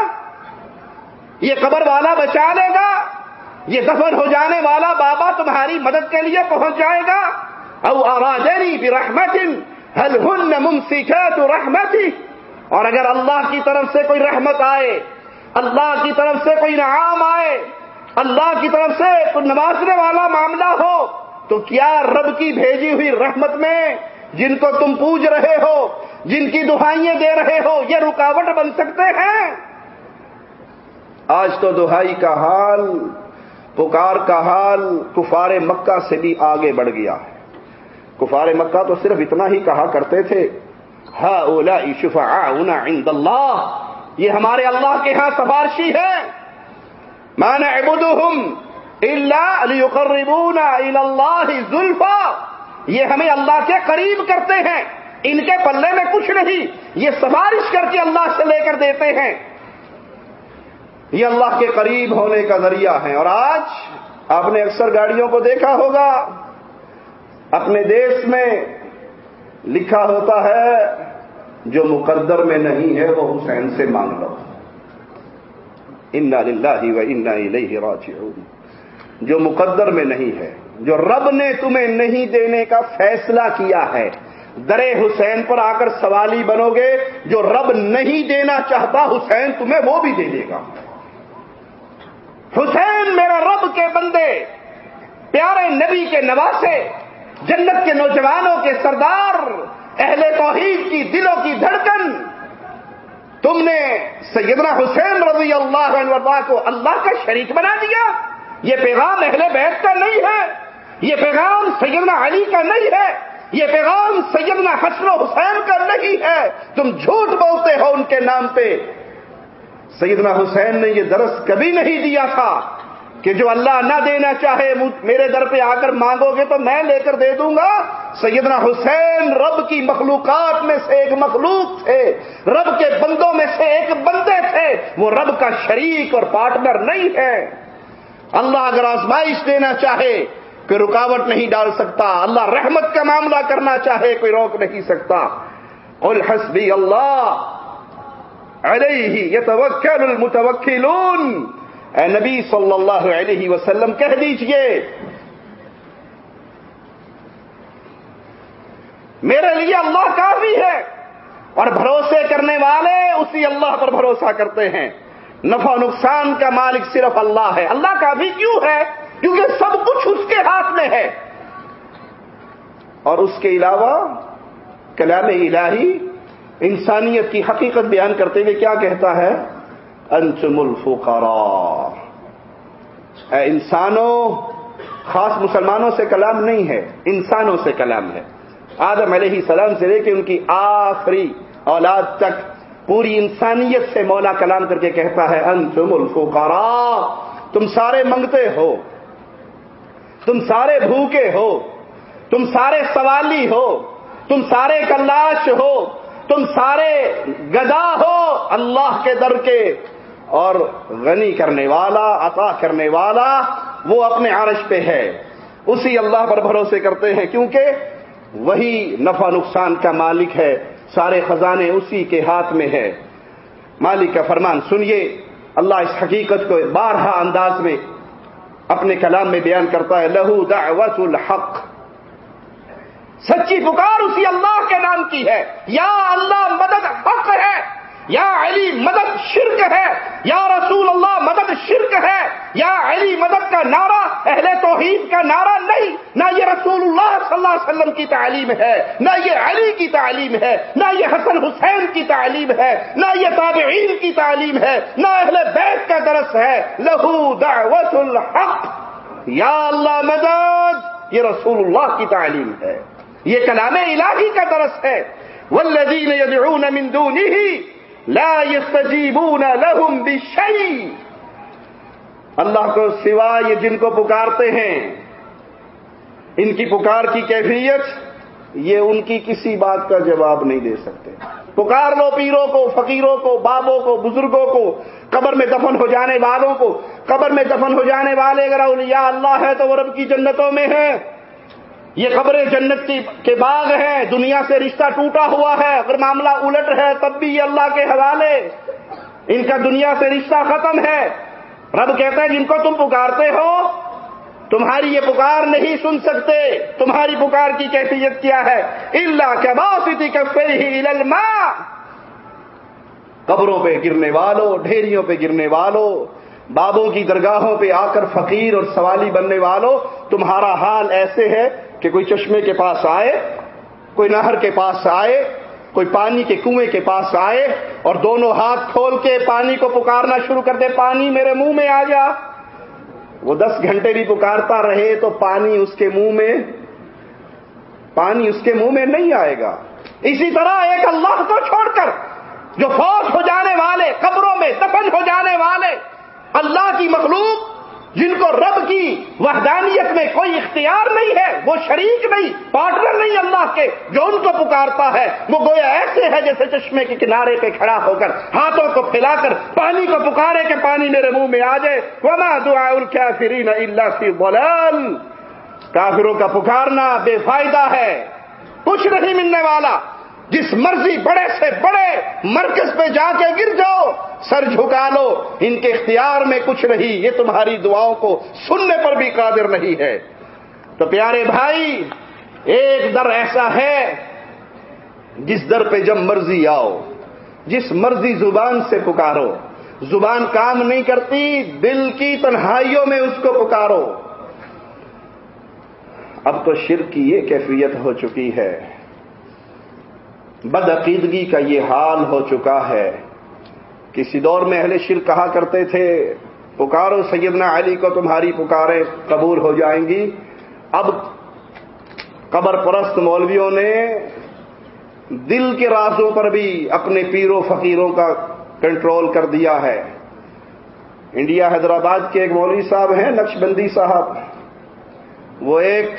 یہ قبر والا بچا لے گا؟ یہ دفن ہو جانے والا بابا تمہاری مدد کے لیے پہنچ جائے گا۔ او آرادنی برحمت هل هن ممسكات رحمتي اور اگر اللہ کی طرف سے کوئی رحمت آئے، اللہ کی طرف سے کوئی نعام آئے، اللہ کی طرف سے کوئی نوازنے والا معاملہ ہو، تو کیا رب کی بھیجی ہوئی رحمت میں جن کو تم پوج رہے ہو، جن کی دہائیاں دے رہے ہو، یہ رکاوٹ بن سکتے ہیں؟ آج تو دہائی کا حال پکار کا حال کفار مکہ سے بھی آگے بڑھ گیا۔ ہے کفار مکہ تو صرف اتنا ہی کہا کرتے تھے ہا اولا شفا عند اللہ، یہ ہمارے اللہ کے ہاں سفارشی ہے۔ مانا ابودم اللہ زلفا، یہ ہمیں اللہ کے قریب کرتے ہیں، ان کے پلے میں کچھ نہیں، یہ سفارش کر کے اللہ سے لے کر دیتے ہیں۔ یہ اللہ کے قریب ہونے کا ذریعہ ہے اور آج آپ نے اکثر گاڑیوں کو دیکھا ہوگا، اپنے دیش میں لکھا ہوتا ہے، جو مقدر میں نہیں ہے، وہ حسین سے مانگ لو۔ و الیہ راجعون۔ جو مقدر میں نہیں ہے، جو رب نے تمہیں نہیں دینے کا فیصلہ کیا ہے در حسین پر آ کر سوالی بنو گے، جو رب نہیں دینا چاہتا، حسین تمہیں وہ بھی دے دے گا۔ حسین میرا رب کے بندے، پیارے نبی کے نواسے، جنت کے نوجوانوں کے سردار، اہل توحید کی دلوں کی دھڑکن۔ تم نے سیدنا حسین رضی اللہ عنہ کو اللہ کا شریک بنا دیا۔ یہ پیغام اہل بیت کا نہیں ہے۔ یہ پیغام سیدنا علی کا نہیں ہے۔ یہ پیغام سیدنا حسن و حسین کا نہیں ہے۔ تم جھوٹ بولتے ہو ان کے نام پہ۔ سیدنا حسین نے یہ درس کبھی نہیں دیا تھا کہ جو اللہ نہ دینا چاہے میرے در پہ آ کر مانگو گے تو میں لے کر دے دوں گا۔ سیدنا حسین رب کی مخلوقات میں سے ایک مخلوق تھے۔ رب کے بندوں میں سے ایک بندے تھے۔ وہ رب کا شریک اور پارٹنر نہیں ہے۔ اللہ اگر آزمائش دینا چاہے، کوئی رکاوٹ نہیں ڈال سکتا۔ اللہ رحمت کا معاملہ کرنا چاہے، کوئی روک نہیں سکتا۔ الحسبی اللہ علیہ یتوکل المتوکلون۔ اے نبی صلی اللہ علیہ وسلم، کہہ دیجیے، میرے لیے اللہ کافی ہے اور بھروسے کرنے والے اسی اللہ پر بھروسہ کرتے ہیں۔ نفع نقصان کا مالک صرف اللہ ہے۔ اللہ کافی کیوں ہے؟ کیونکہ سب کچھ اس کے ہاتھ میں ہے۔ اور اس کے علاوہ کلام الہی انسانیت کی حقیقت بیان کرتے ہوئے کیا کہتا ہے؟ انتم الفقراء. اے انسانوں، خاص مسلمانوں سے کلام نہیں ہے، انسانوں سے کلام ہے۔ آدم علیہ السلام سے لے کے ان کی آخری اولاد تک پوری انسانیت سے مولا کلام کر کے کہتا ہے، انتم الفقراء، تم سارے منگتے ہو، تم سارے بھوکے ہو، تم سارے سوالی ہو، تم سارے کلاش ہو تم سارے گدا ہو اللہ کے در کے۔ اور غنی کرنے والا، عطا کرنے والا وہ اپنے عرش پہ ہے۔ اسی اللہ پر بھروسے کرتے ہیں کیونکہ وہی نفع نقصان کا مالک ہے۔ سارے خزانے اسی کے ہاتھ میں ہے مالک کا فرمان سنیے۔ اللہ اس حقیقت کو بارہ انداز میں اپنے کلام میں بیان کرتا ہے، لہو دعوت الحق۔ سچی پکار اسی اللہ کے نام کی ہے۔ یا اللہ مدد حق ہے، یا علی مدد شرک ہے، یا رسول اللہ مدد شرک ہے، یا علی مدد کا نعرہ، اہل توحید کا نعرہ نہیں۔ نہ یہ رسول اللہ صلی اللہ علیہ وسلم کی تعلیم ہے، نہ یہ علی کی تعلیم ہے، نہ یہ حسن حسین کی تعلیم ہے، نہ یہ تابعین کی تعلیم ہے، نہ اہل بیت کا درس ہے۔ لہو دعوت الحق۔ یا اللہ مدد، یہ رسول اللہ کی تعلیم ہے۔ یہ کلام الہی کا درس ہے. والذین يدعون من دونه لا يستجيبون لهم بشيء. اللہ کو سوا یہ جن کو پکارتے ہیں. ان کی پکار کی کیفیت یہ ان کی کسی بات کا جواب نہیں دے سکتے. پکار لو پیروں کو، فقیروں کو، بابوں کو، بزرگوں کو، قبر میں دفن ہو جانے والوں کو، قبر میں دفن ہو جانے والے، اگر اولیاء اللہ ہے تو وہ رب کی جنتوں میں ہیں. یہ خبریں جنت کے باغ ہیں، دنیا سے رشتہ ٹوٹا ہوا ہے، اگر معاملہ الٹ ہے تب بھی یہ اللہ کے حوالے۔ ان کا دنیا سے رشتہ ختم ہے۔ رب کہتا ہے جن کو تم پکارتے ہو، تمہاری یہ پکار نہیں سن سکتے، تمہاری پکار کی کیفیت کیا ہے؟ اللہ کے باسی کفے ہی قبروں پہ گرنے والوں ڈھیریوں پہ گرنے والوں بابوں کی درگاہوں پہ آ کر فقیر اور سوالی بننے والوں تمہارا حال ایسے ہے کہ کوئی چشمے کے پاس آئے، کوئی نہر کے پاس آئے، کوئی پانی کے کنویں کے پاس آئے اور دونوں ہاتھ کھول کے پانی کو پکارنا شروع کر دے، پانی میرے منہ میں آ جا۔ وہ دس گھنٹے بھی پکارتا رہے تو پانی اس کے منہ میں، پانی اس کے منہ میں نہیں آئے گا۔ اسی طرح ایک اللہ کو چھوڑ کر، جو فوج ہو جانے والے، قبروں میں دفن ہو جانے والے، اللہ کی مخلوق جن کو رب کی وحدانیت میں کوئی اختیار نہیں ہے، وہ شریک نہیں، پارٹنر نہیں اللہ کے، جو ان کو پکارتا ہے۔ وہ گویا ایسے ہے جیسے چشمے کے کنارے پہ کھڑا ہو کر ہاتھوں کو پھیلا کر پانی کو پکارے کہ پانی میرے منہ میں آ جائے۔ وما دعا الکافرین الا فی ضلال۔ کافروں کا پکارنا بے فائدہ ہے۔ کچھ نہیں ملنے والا۔ جس مرضی بڑے سے بڑے مرکز پہ جا کے گر جاؤ، سر جھکا لو۔ ان کے اختیار میں کچھ نہیں، یہ تمہاری دعاؤں کو سننے پر بھی قادر نہیں ہے۔ تو پیارے بھائی، ایک در ایسا ہے جس در پہ جب مرضی آؤ، جس مرضی زبان سے پکارو۔ زبان کام نہیں کرتی، دل کی تنہائیوں میں اس کو پکارو۔ اب تو شرک کی یہ کیفیت ہو چکی ہے۔ بدعقیدگی کا یہ حال ہو چکا ہے کسی دور میں اہل شر کہا کرتے تھے، پکارو سیدنا علی کو تمہاری پکاریں قبول ہو جائیں گی۔ اب قبر پرست مولویوں نے دل کے رازوں پر بھی اپنے پیروں فقیروں کا کنٹرول کر دیا ہے۔ انڈیا حیدرآباد کے ایک مولوی صاحب ہیں نقش بندی صاحب۔ وہ ایک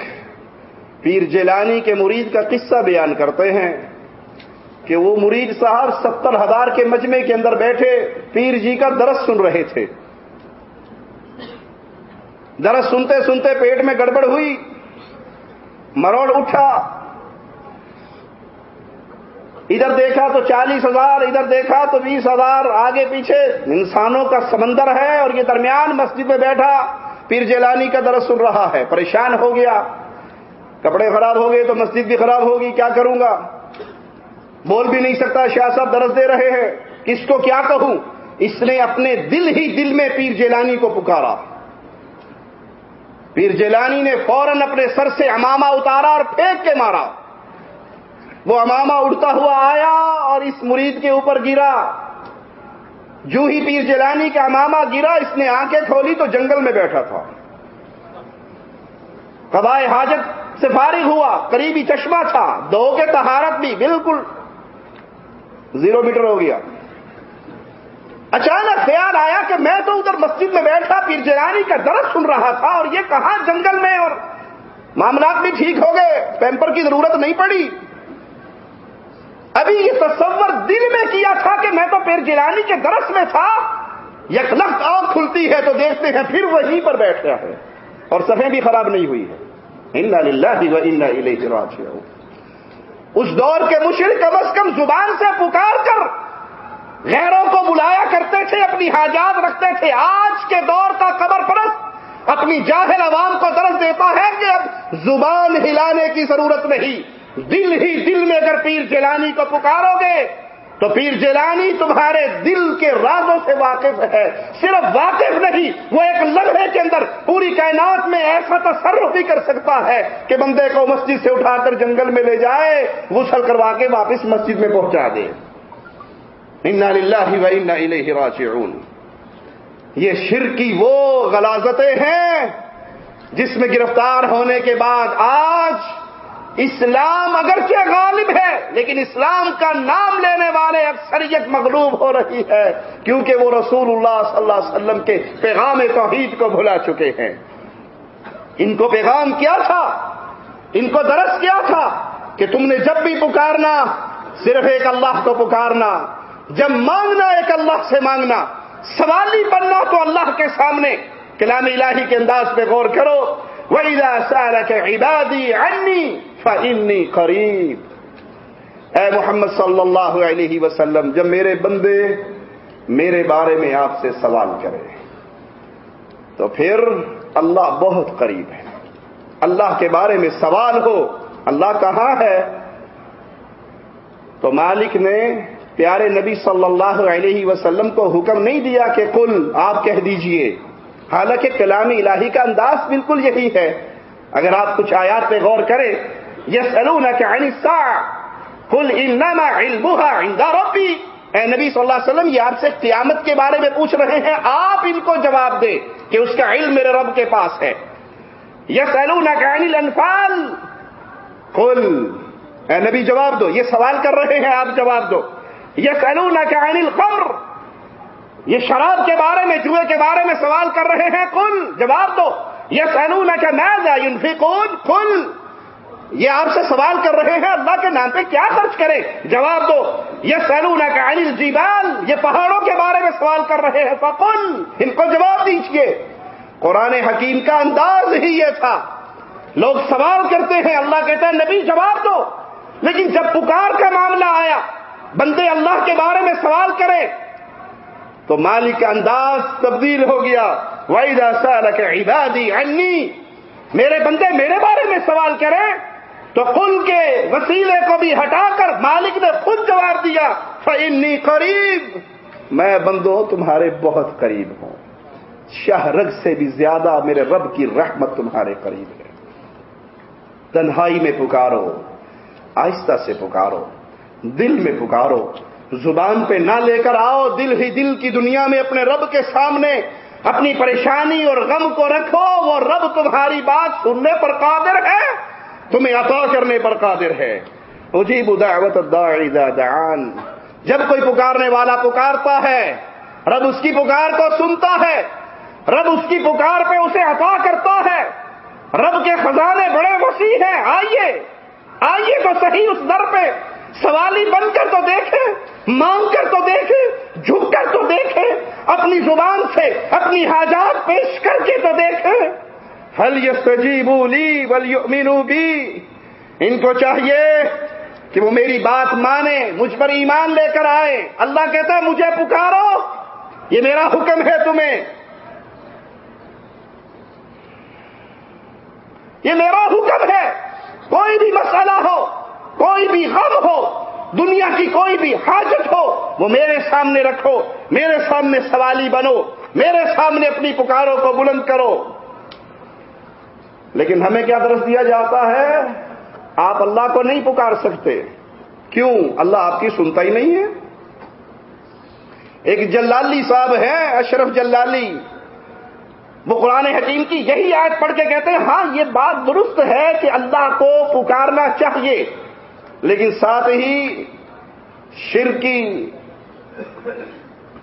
پیر جیلانی کے مرید کا قصہ بیان کرتے ہیں۔ کہ وہ مرید صاحب ستر ہزار کے مجمے کے اندر بیٹھے پیر جی کا درس سن رہے تھے۔ درس سنتے سنتے پیٹ میں گڑبڑ ہوئی۔ مروڑ اٹھا۔ ادھر دیکھا تو چالیس ہزار، ادھر دیکھا تو بیس ہزار۔ آگے پیچھے انسانوں کا سمندر ہے اور یہ درمیان مسجد میں بیٹھا پیر جیلانی کا درس سن رہا ہے۔ پریشان ہو گیا۔ کپڑے خراب ہو گئے تو مسجد بھی خراب ہوگی۔ کیا کروں گا؟ بول بھی نہیں سکتا، شاہ صاحب درس دے رہے ہیں۔ کس کو کیا کہوں؟ اس نے اپنے دل ہی دل میں پیر جیلانی کو پکارا۔ پیر جیلانی نے فوراً اپنے سر سے اماما اتارا اور پھینک کے مارا۔ وہ اماما اڑتا ہوا آیا اور اس مرید کے اوپر گرا۔ جو ہی پیر جیلانی کا اماما گرا، اس نے آنکھیں کھولی تو جنگل میں بیٹھا تھا۔ قبائے حاجت سے فارغ ہوا، قریبی چشمہ تھا، دو کے تہارت بھی بالکل زیرو میٹر ہو گیا۔ اچانک خیال آیا کہ میں تو ادھر مسجد میں بیٹھا، پیر جیلانی کا درد سن رہا تھا اور یہ کہاں جنگل میں؟ اور معاملات بھی ٹھیک ہو گئے، پیمپر کی ضرورت نہیں پڑی۔ ابھی یہ تصور دل میں کیا تھا کہ میں تو پیر جیلانی کے درس میں تھا۔ یک لخت اور کھلتی ہے تو دیکھتے ہیں، پھر وہیں پر بیٹھ گیا ہے۔ اور سفید بھی خراب نہیں ہوئی ہے اس دور کے مشرق کم از کم زبان سے پکار کر غیروں کو بلایا کرتے تھے، اپنی حاجات رکھتے تھے۔ آج کے دور کا قبر پرست اپنی جاہل عوام کو درد دیتا ہے کہ اب زبان ہلانے کی ضرورت نہیں۔ دل ہی دل میں اگر پیر جیلانی کو پکارو گے تو پیر جیلانی تمہارے دل کے رازوں سے واقف ہے۔ صرف واقف نہیں، وہ ایک لمحے کے اندر پوری کائنات میں ایسا تصرف بھی کر سکتا ہے کہ بندے کو مسجد سے اٹھا کر جنگل میں لے جائے، غسل کروا کے واپس مسجد میں پہنچا دے۔ و الیہ راجعون۔ یہ شرکی وہ غلازتیں ہیں جس میں گرفتار ہونے کے بعد آج اسلام اگرچہ غالب ہے، لیکن اسلام کا نام لینے والے اکثریت مغلوب ہو رہی ہے، کیونکہ وہ رسول اللہ صلی اللہ علیہ وسلم کے پیغام توحید کو بھلا چکے ہیں۔ ان کو پیغام کیا تھا؟ ان کو درس کیا تھا کہ تم نے جب بھی پکارنا، صرف ایک اللہ کو پکارنا، جب مانگنا ایک اللہ سے مانگنا، سوالی بننا تو اللہ کے سامنے، کلام الہی کے انداز پہ غور کرو۔ وہی سارا کے عبادی عنی قریب اے محمد صلی اللہ علیہ وسلم، جب میرے بندے میرے بارے میں آپ سے سوال کرے تو پھر اللہ بہت قریب ہے۔ اللہ کے بارے میں سوال ہو، اللہ کہاں ہے؟ تو مالک نے پیارے نبی صلی اللہ علیہ وسلم کو حکم نہیں دیا کہ کل آپ کہہ دیجیے۔ حالانکہ کلام الہی کا انداز بالکل یہی ہے۔ اگر آپ کچھ آیات پہ غور کریں یس عن الساعة. قل انما علمها عند ربی اے نبی صلی اللہ علیہ وسلم، یہ آپ سے قیامت کے بارے میں پوچھ رہے ہیں، آپ ان کو جواب دیں کہ اس کا علم میرے رب کے پاس ہے. یس عن الانفال قل، اے نبی جواب دو، یہ سوال کر رہے ہیں، آپ جواب دو. یس عن الخمر. یہ شراب کے بارے میں، جوئے کے بارے میں سوال کر رہے ہیں کل جواب دو. یس کا ماذا ينفقون؟ کل یہ آپ سے سوال کر رہے ہیں، اللہ کے نام پہ کیا خرچ کرے جواب دو یہ سیلونا کا جیبال یہ پہاڑوں کے بارے میں سوال کر رہے ہیں، فقل، ان کو جواب دیجیے قرآن حکیم کا انداز ہی یہ تھا۔ لوگ سوال کرتے ہیں، اللہ کہتا ہے، نبی جواب دو۔ لیکن جب پکار کا معاملہ آیا، بندے اللہ کے بارے میں سوال کرے تو مالک کا انداز تبدیل ہو گیا۔ وحیدہ سال کے عبادی انی میرے بندے میرے بارے میں سوال کریں تو کل کے وسیلے کو بھی ہٹا کر مالک نے خود جواب دیا فنی قریب میں بندو، تمہارے بہت قریب ہوں۔ شاہ رگ سے بھی زیادہ میرے رب کی رحمت تمہارے قریب ہے۔ تنہائی میں پکارو، آہستہ سے پکارو، دل میں پکارو۔ زبان پہ نہ لے کر آؤ، دل ہی دل کی دنیا میں اپنے رب کے سامنے اپنی پریشانی اور غم کو رکھو۔ وہ رب تمہاری بات سننے پر قادر ہے۔ تمہیں عطا کرنے پر قادر ہے۔ اجیب دعوت الداعی اذا دعان۔ جب کوئی پکارنے والا پکارتا ہے، رب اس کی پکار کو سنتا ہے۔ رب اس کی پکار پہ اسے عطا کرتا ہے۔ رب کے خزانے بڑے وسیع ہیں۔ آئیے آئیے تو صحیح اس در پہ۔ سوالی بن کر تو دیکھے، مانگ کر تو دیکھے، جھک کر تو دیکھے۔ اپنی زبان سے، اپنی حاجات پیش کر کے تو دیکھے۔ ہل لی ولی بھی ان کو چاہیے کہ وہ میری بات مانے، مجھ پر ایمان لے کر آئے۔ اللہ کہتا ہے، مجھے پکارو، یہ میرا حکم ہے تمہیں۔ یہ میرا حکم ہے۔ کوئی بھی مسئلہ ہو، کوئی بھی غم ہو، دنیا کی کوئی بھی حاجت ہو، وہ میرے سامنے رکھو، میرے سامنے سوالی بنو، میرے سامنے اپنی پکاروں کو بلند کرو۔ لیکن ہمیں کیا درس دیا جاتا ہے؟ آپ اللہ کو نہیں پکار سکتے۔ کیوں؟ اللہ آپ کی سنتا ہی نہیں ہے۔ ایک جلالی صاحب ہے اشرف جلالی۔ وہ قرآن حکیم کی یہی آیت پڑھ کے کہتے ہیں ہاں یہ بات درست ہے کہ اللہ کو پکارنا چاہیے۔ لیکن ساتھ ہی شرکی،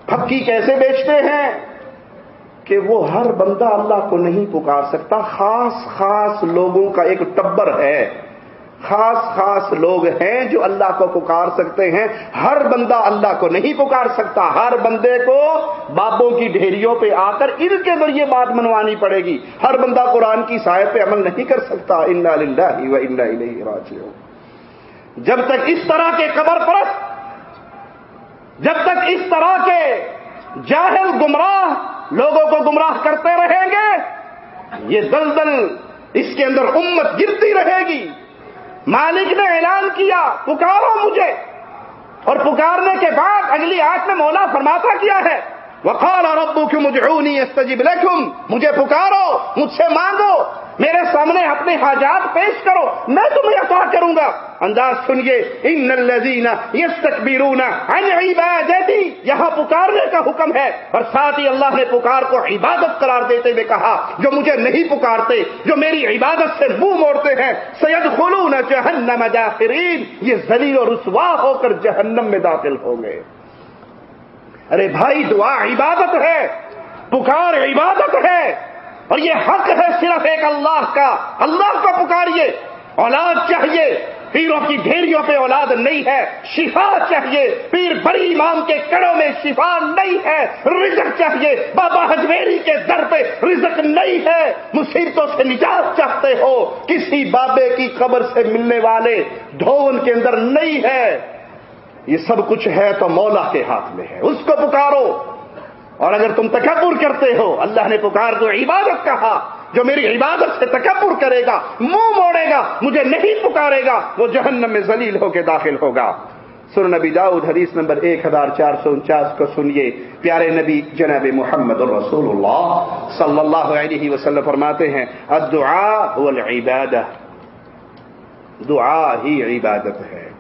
پھکی کیسے بیچتے ہیں؟ کہ وہ ہر بندہ اللہ کو نہیں پکار سکتا، خاص خاص لوگوں کا ایک ٹبر ہے۔ خاص خاص لوگ ہیں جو اللہ کو پکار سکتے ہیں۔ ہر بندہ اللہ کو نہیں پکار سکتا، ہر بندے کو بابوں کی ڈھیریوں پہ آ کر ان کے ذریعے بات منوانی پڑے گی۔ ہر بندہ قرآن کی سائے پہ عمل نہیں کر سکتا۔ و راجعون۔ جب تک اس طرح کے قبر پرست، جب تک اس طرح کے جاہل گمراہ لوگوں کو گمراہ کرتے رہیں گے، یہ دلدل اس کے اندر امت گرتی رہے گی۔ مالک نے اعلان کیا، پکارو مجھے۔ اور پکارنے کے بعد اگلی آٹھ میں مولا فرماتا کیا ہے، وقال اور ابو کیوں مجھے استجب مجھے پکارو، مجھ سے مانگو۔ میرے سامنے اپنے حاجات پیش کرو، میں تمہیں عطا کروں گا۔ انداز سنیے، ان الذین یستکبرون عن عبادتی یہاں پکارنے کا حکم ہے۔ اور ساتھ ہی اللہ نے پکار کو عبادت قرار دیتے ہوئے کہا، جو مجھے نہیں پکارتے، جو میری عبادت سے منہ موڑتے ہیں سید خلون جہنم داخرین یہ ذلیل و رسوا ہو کر جہنم میں داخل ہوں گے ارے بھائی، دعا عبادت ہے، پکار عبادت ہے۔ اور یہ حق ہے صرف ایک اللہ کا۔ اللہ کو پکاریے، اولاد چاہیے۔ پیروں کی ڈھیریوں پہ اولاد نہیں ہے، شفا چاہیے۔ پیر بڑی امام کے کڑوں میں شفا نہیں ہے، رزق چاہیے۔ بابا ہجویری کے در پہ رزق نہیں ہے۔ مصیبتوں سے نجات چاہتے ہو، کسی بابے کی قبر سے ملنے والے ڈھون کے اندر نہیں ہے۔ یہ سب کچھ ہے تو مولا کے ہاتھ میں ہے۔ اس کو پکارو۔ اور اگر تم تکبر کرتے ہو، اللہ نے پکار کو عبادت کہا، جو میری عبادت سے تکبر کرے گا، منہ موڑے گا، مجھے نہیں پکارے گا، وہ جہنم میں ذلیل ہو کے داخل ہوگا۔ سر نبی داؤد، حدیث نمبر ایک ہزار چار سو انچاس کو سنیے۔ پیارے نبی جناب محمد الرسول اللہ صلی اللہ علیہ وسلم فرماتے ہیں، الدعاء دعا ہی عبادت ہے۔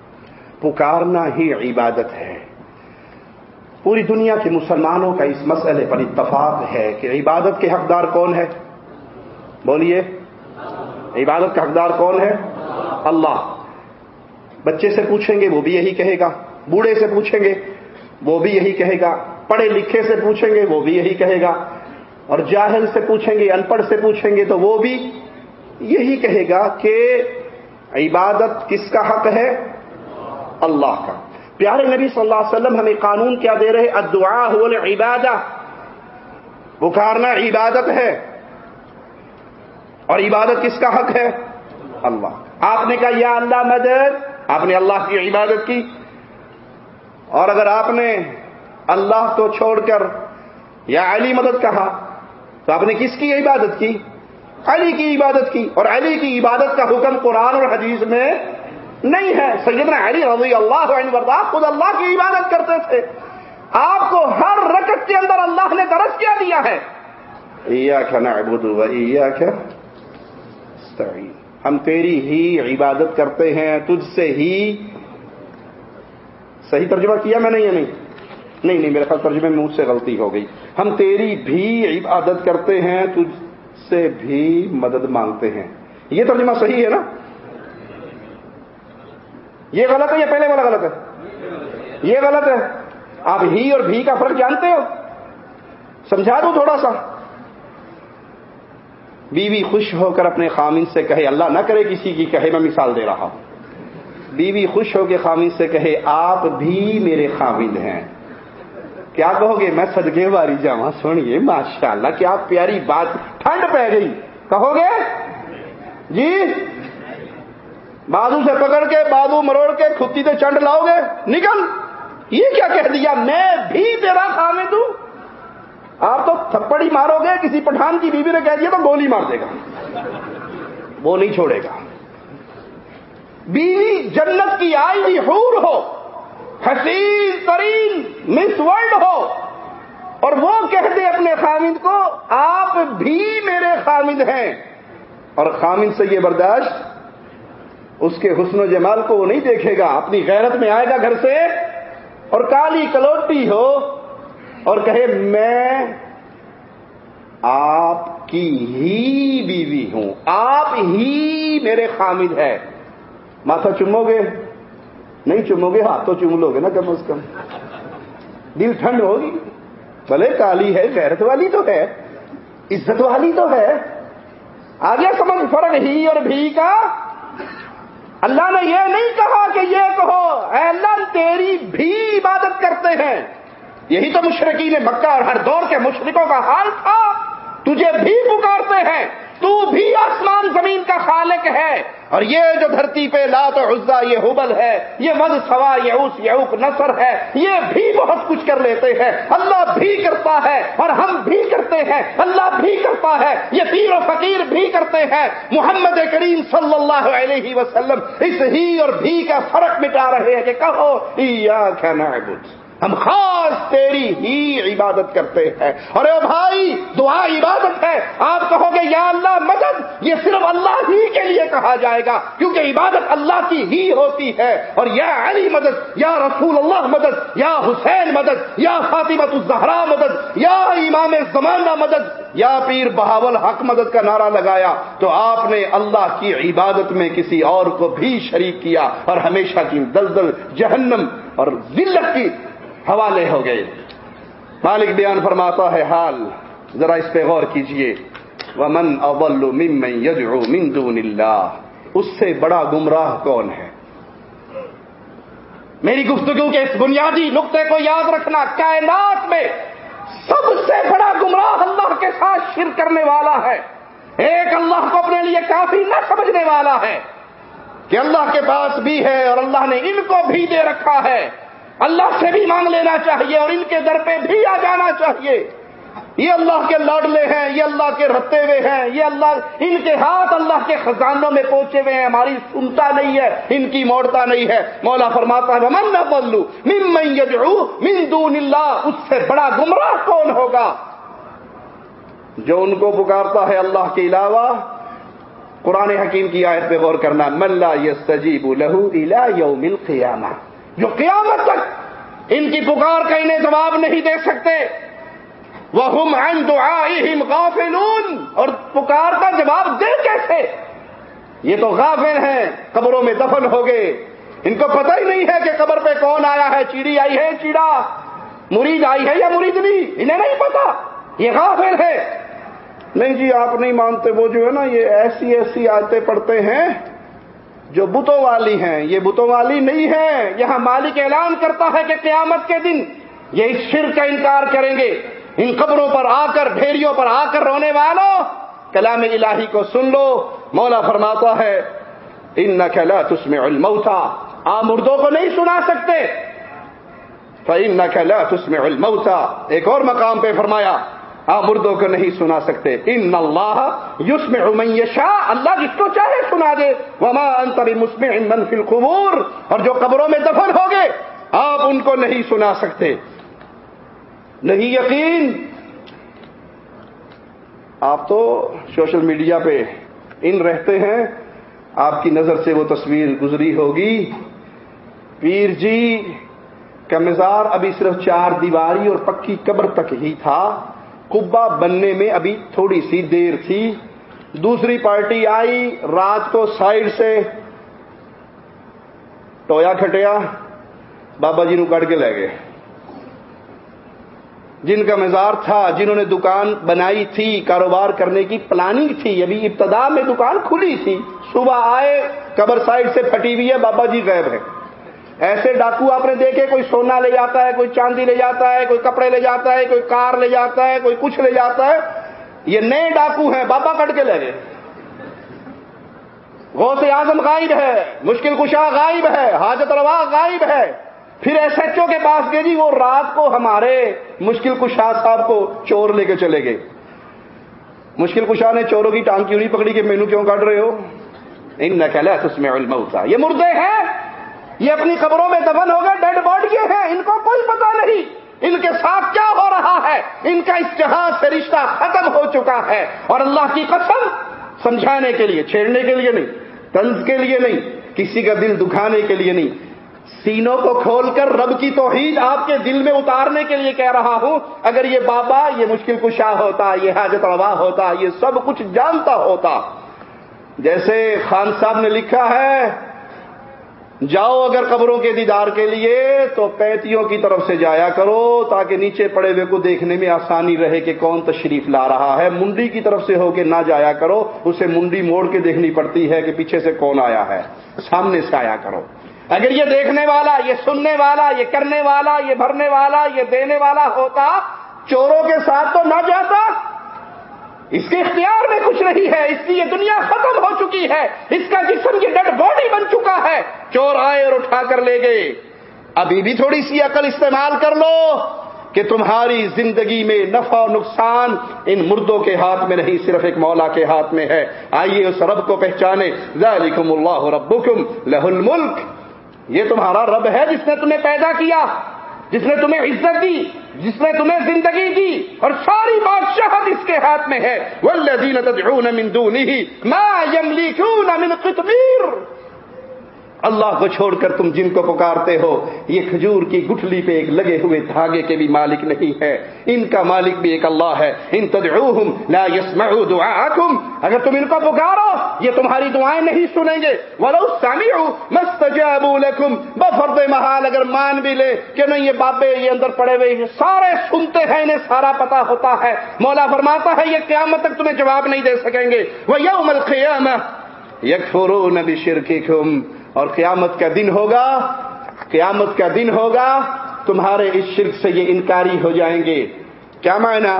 پکارنا ہی عبادت ہے۔ پوری دنیا کے مسلمانوں کا اس مسئلے پر اتفاق ہے کہ عبادت کے حقدار کون ہے؟ بولیے، عبادت کا حقدار کون ہے؟ اللہ۔ بچے سے پوچھیں گے، وہ بھی یہی کہے گا۔ بوڑھے سے پوچھیں گے، وہ بھی یہی کہے گا۔ پڑھے لکھے سے پوچھیں گے، وہ بھی یہی کہے گا۔ اور جاہل سے پوچھیں گے، ان پڑھ سے پوچھیں گے، تو وہ بھی یہی کہے گا کہ عبادت کس کا حق ہے؟ اللہ کا۔ پیارے نبی صلی اللہ علیہ وسلم ہمیں قانون کیا دے رہے ادعا عبادہ پکارنا عبادت ہے۔ اور عبادت کس کا حق ہے؟ اللہ۔ آپ نے کہا، یا اللہ مدد۔ آپ نے اللہ کی عبادت کی۔ اور اگر آپ نے اللہ کو چھوڑ کر یا علی مدد کہا، تو آپ نے کس کی عبادت کی؟ علی کی عبادت کی۔ اور علی کی عبادت کا حکم قرآن اور حدیث میں نہیں ہے۔ سیدنا علی رضی اللہ عنہ خود اللہ کی عبادت کرتے تھے۔ آپ کو ہر رکت کے اندر اللہ نے درج کیا دیا ہے۔ ہم تیری ہی عبادت کرتے ہیں، تجھ سے ہی۔ صحیح ترجمہ کیا میں نہیں نہیں؟ نہیں نہیں، میرے خیال ترجمے میں مجھ سے غلطی ہو گئی۔ ہم تیری بھی عبادت کرتے ہیں، تجھ سے بھی مدد مانگتے ہیں۔ یہ ترجمہ صحیح ہے نا؟ یہ غلط ہے یا پہلے والا غلط ہے؟ یہ غلط ہے۔ آپ ہی اور بھی کا فرق جانتے ہو؟ سمجھا دو تھوڑا سا۔ بیوی خوش ہو کر اپنے خامن سے کہے، اللہ نہ کرے کسی کی، کہے، میں مثال دے رہا ہوں۔ بیوی خوش ہو کے خامن سے کہے، آپ بھی میرے خامد ہیں۔ کیا کہو گے؟ میں صدقے والی جاوا سنیے ماشاء اللہ کیا پیاری بات۔ ٹھنڈ پہ گئی۔ کہو گے؟ جی؟ بازو سے پکڑ کے، بازو مروڑ کے، کھتی سے چنڈ لاؤ گے، نکل۔ یہ کیا کہہ دیا؟ میں بھی تیرا خامد ہوں۔ آپ تو تھپڑی مارو گے، کسی پٹھان کی بیوی نے کہہ دیا تو گولی مار دے گا۔ وہ نہیں چھوڑے گا۔ بیوی جنت کی آئی ہوئی حور ہو، حسین ترین مس ورلڈ ہو۔ اور وہ کہہ دے اپنے خامد کو، آپ بھی میرے خامد ہیں۔ اور خامد سے یہ برداشت اس کے حسن و جمال کو وہ نہیں دیکھے گا، اپنی غیرت میں آئے گا گھر سے اور کالی کلوٹی ہو اور کہے، میں آپ کی ہی بیوی ہوں، آپ ہی میرے خامد ہے ماتھا چومو گے؟ نہیں چومو گے ہاتھ تو چوم لو گے نا کم از کم۔ دل ٹھنڈ ہوگی۔ بھلے کالی ہے، غیرت والی تو ہے، عزت والی تو ہے۔ آگے سمجھ، فرق ہی اور بھی کا اللہ نے یہ نہیں کہا کہ یہ کہو، اے اللہ، تیری بھی عبادت کرتے ہیں۔ یہی تو مشرقین مکہ اور ہر دور کے مشرقوں کا حال تھا۔ تجھے بھی پکارتے ہیں۔ تو بھی آسمان زمین کا خالق ہے۔ اور یہ جو دھرتی پہ لات و عزا، یہ حبل ہے، یہ مد سوا، یہ اس نصر ہے، یہ بھی بہت کچھ کر لیتے ہیں۔ اللہ بھی کرتا ہے اور ہم بھی کرتے ہیں۔ اللہ بھی کرتا ہے۔ یہ پیر و فقیر بھی کرتے ہیں۔ محمد کریم صلی اللہ علیہ وسلم اس ہی اور بھی کا فرق مٹا رہے ہیں کہ کہو کیا نعبد. ہم خاص تیری ہی عبادت کرتے ہیں۔ اور اے بھائی، دعا عبادت ہے۔ آپ کہو گے، یا اللہ، مدد۔ یہ صرف اللہ ہی کے لیے کہا جائے گا، کیونکہ عبادت اللہ کی ہی ہوتی ہے۔ اور یا علی مدد، یا رسول اللہ مدد، یا حسین مدد، یا فاطمت الزہرا مدد، یا امام زمانہ مدد، یا پیر بہاول حق مدد کا نعرہ لگایا، تو آپ نے اللہ کی عبادت میں کسی اور کو بھی شریک کیا۔ اور ہمیشہ کی دلدل جہنم اور ذلت کی حوالے ہو گئے۔ مالک بیان فرماتا ہے، حال، ذرا اس پہ غور کیجیے۔ ومن اول ممن يدعو من دون اللہ اس سے بڑا گمراہ کون ہے؟ میری گفتگو کے اس بنیادی نقطے کو یاد رکھنا کائنات میں سب سے بڑا گمراہ اللہ کے ساتھ شر کرنے والا ہے۔ ایک اللہ کو اپنے لیے کافی نہ سمجھنے والا ہے کہ اللہ کے پاس بھی ہے اور اللہ نے ان کو بھی دے رکھا ہے۔ اللہ سے بھی مانگ لینا چاہیے اور ان کے در پہ بھی آ جانا چاہیے۔ یہ اللہ کے لاڈلے ہیں، یہ اللہ کے رتے ہوئے ہیں، یہ اللہ، ان کے ہاتھ اللہ کے خزانوں میں پہنچے ہوئے ہیں۔ ہماری سنتا نہیں ہے، ان کی موڑتا نہیں ہے۔ مولا فرماتا ہے من نہ بولو من دون اللہ اس سے بڑا گمراہ کون ہوگا؟ جو ان کو پکارتا ہے اللہ کے علاوہ۔ قرآن حکیم کی آیت پہ غور کرنا ملا یس تجیب لہو الا یوم القیامہ جو قیامت تک ان کی پکار کا انہیں جواب نہیں دے سکتے۔ وہ ہم دعائہم غافلون۔ اور پکار کا جواب دے کیسے؟ یہ تو غافل ہیں، قبروں میں دفن ہو گئے۔ ان کو پتہ ہی نہیں ہے کہ قبر پہ کون آیا ہے، چیڑی آئی ہے، چیڑا، مرید آئی ہے یا مرید نہیں انہیں نہیں پتا یہ غافل ہے نہیں جی آپ نہیں مانتے، وہ جو ہے نا، یہ ایسی ایسی آیتیں پڑھتے ہیں۔ جو بتوں والی ہیں، یہ بتوں والی نہیں ہے یہاں مالک اعلان کرتا ہے کہ قیامت کے دن یہ اس شر کا انکار کریں گے۔ ان قبروں پر آ کر ڈھیریوں پر آ کر رونے والوں کلام الہی کو سن لو۔ مولا فرماتا ہے ان نقلا تسم الموتا۔ آپ مردوں کو نہیں سنا سکتے۔ ان نقلا تسم الموتا۔ ایک اور مقام پہ فرمایا آپ مردوں کو نہیں سنا سکتے۔ ان اللہ یسم شاہ اللہ جس کو چاہے سنا دے۔ وما انتر مسم من فی القبور۔ اور جو قبروں میں دفن ہو گئے آپ ان کو نہیں سنا سکتے۔ نہیں یقین۔ آپ تو سوشل میڈیا پہ ان رہتے ہیں۔ آپ کی نظر سے وہ تصویر گزری ہوگی۔ پیر جی کا مزار ابھی صرف چار دیواری اور پکی قبر تک ہی تھا۔ کبا بننے میں ابھی تھوڑی سی دیر تھی۔ دوسری پارٹی آئی، رات کو سائڈ سے ٹویا کھٹیا، بابا جی نو کٹ کے لے گئے۔ جن کا مزار تھا، جنہوں نے دکان بنائی تھی، کاروبار کرنے کی پلاننگ تھی، ابھی ابتدا میں دکان کھلی تھی۔ صبح آئے، قبر سائڈ سے پھٹی ہوئی ہے، بابا جی غائب ہے ایسے ڈاکو آپ نے دیکھے، کوئی سونا لے جاتا ہے، کوئی چاندی لے جاتا ہے، کوئی کپڑے لے جاتا ہے، کوئی کار لے جاتا ہے، کوئی کچھ لے جاتا ہے۔ یہ نئے ڈاکو ہیں، بابا کٹ کے لے گئے۔ غوث اعظم غائب ہے، مشکل کشا غائب ہے، حاجت روا غائب ہے۔ پھر ایس ایچ او کے پاس گئے جی وہ رات کو ہمارے مشکل کشا صاحب کو چور لے کے چلے گئے۔ مشکل کشا نے چوروں کی ٹانگ کیوں نہیں پکڑی کہ مینو کیوں کاٹ رہے ہو؟ ان نقل ہے اس میں یہ مردے ہیں۔ یہ اپنی قبروں میں دفن ہو گئے ڈیڈ باڈی ہیں، ان کو کوئی پتا نہیں۔ ان کے ساتھ کیا ہو رہا ہے؟ ان کا اس جہاز سے رشتہ ختم ہو چکا ہے۔ اور اللہ کی قسم، سمجھانے کے لیے، چھیڑنے کے لیے نہیں، طنز کے لیے نہیں، کسی کا دل دکھانے کے لیے نہیں۔ سینوں کو کھول کر رب کی توحید آپ کے دل میں اتارنے کے لیے کہہ رہا ہوں۔ اگر یہ بابا، یہ مشکل کشا ہوتا، یہ حاجت روا ہوتا، یہ سب کچھ جانتا ہوتا۔ جیسے خان صاحب نے لکھا ہے جاؤ اگر قبروں کے دیدار کے لیے تو پینتیوں کی طرف سے جایا کرو تاکہ نیچے پڑے ہوئے کو دیکھنے میں آسانی رہے کہ کون تشریف لا رہا ہے۔ منڈی کی طرف سے ہو کے نہ جایا کرو، اسے منڈی موڑ کے دیکھنی پڑتی ہے کہ پیچھے سے کون آیا ہے۔ سامنے سے آیا کرو۔ اگر یہ دیکھنے والا، یہ سننے والا، یہ کرنے والا، یہ بھرنے والا، یہ دینے والا ہوتا، چوروں کے ساتھ تو نہ جاتا اس کے اختیار میں کچھ نہیں ہے، اس کی یہ دنیا ختم ہو چکی ہے، اس کا جسم یہ ڈیڈ باڈی بن چکا ہے، چور آئے اور اٹھا کر لے گئے۔ ابھی بھی تھوڑی سی عقل استعمال کر لو کہ تمہاری زندگی میں نفع و نقصان ان مردوں کے ہاتھ میں نہیں، صرف ایک مولا کے ہاتھ میں ہے۔ آئیے اس رب کو پہچانے۔ ذالکم اللہ ربکم لہ الملک۔ یہ تمہارا رب ہے جس نے تمہیں پیدا کیا۔ جس نے تمہیں عزت دی، جس نے تمہیں زندگی دی، اور ساری بادشاہت اس کے ہاتھ میں ہے۔ والذین تدعون من دونه ما يملكون من قطمیر اللہ کو چھوڑ کر تم جن کو پکارتے ہو، یہ کھجور کی گٹھلی پہ ایک لگے ہوئے دھاگے کے بھی مالک نہیں ہے۔ ان کا مالک بھی ایک اللہ ہے۔ ان تدعوہم لا يسمعوا دعاءکم اگر تم ان کو پکارو، یہ تمہاری دعائیں نہیں سنیں گے۔ ولو سمعوا لكم بفرض محال اگر مان بھی لے کہ نہیں، یہ بابے یہ اندر پڑے ہوئے یہ سارے سنتے ہیں، انہیں سارا پتا ہوتا ہے۔ مولا فرماتا ہے، یہ قیامت تک تمہیں جواب نہیں دے سکیں گے۔ وہ یوم القیامہ یکفرون بشرککم۔ اور قیامت کا دن ہوگا، قیامت کا دن ہوگا، تمہارے اس شرک سے یہ انکاری ہو جائیں گے۔ کیا معنی؟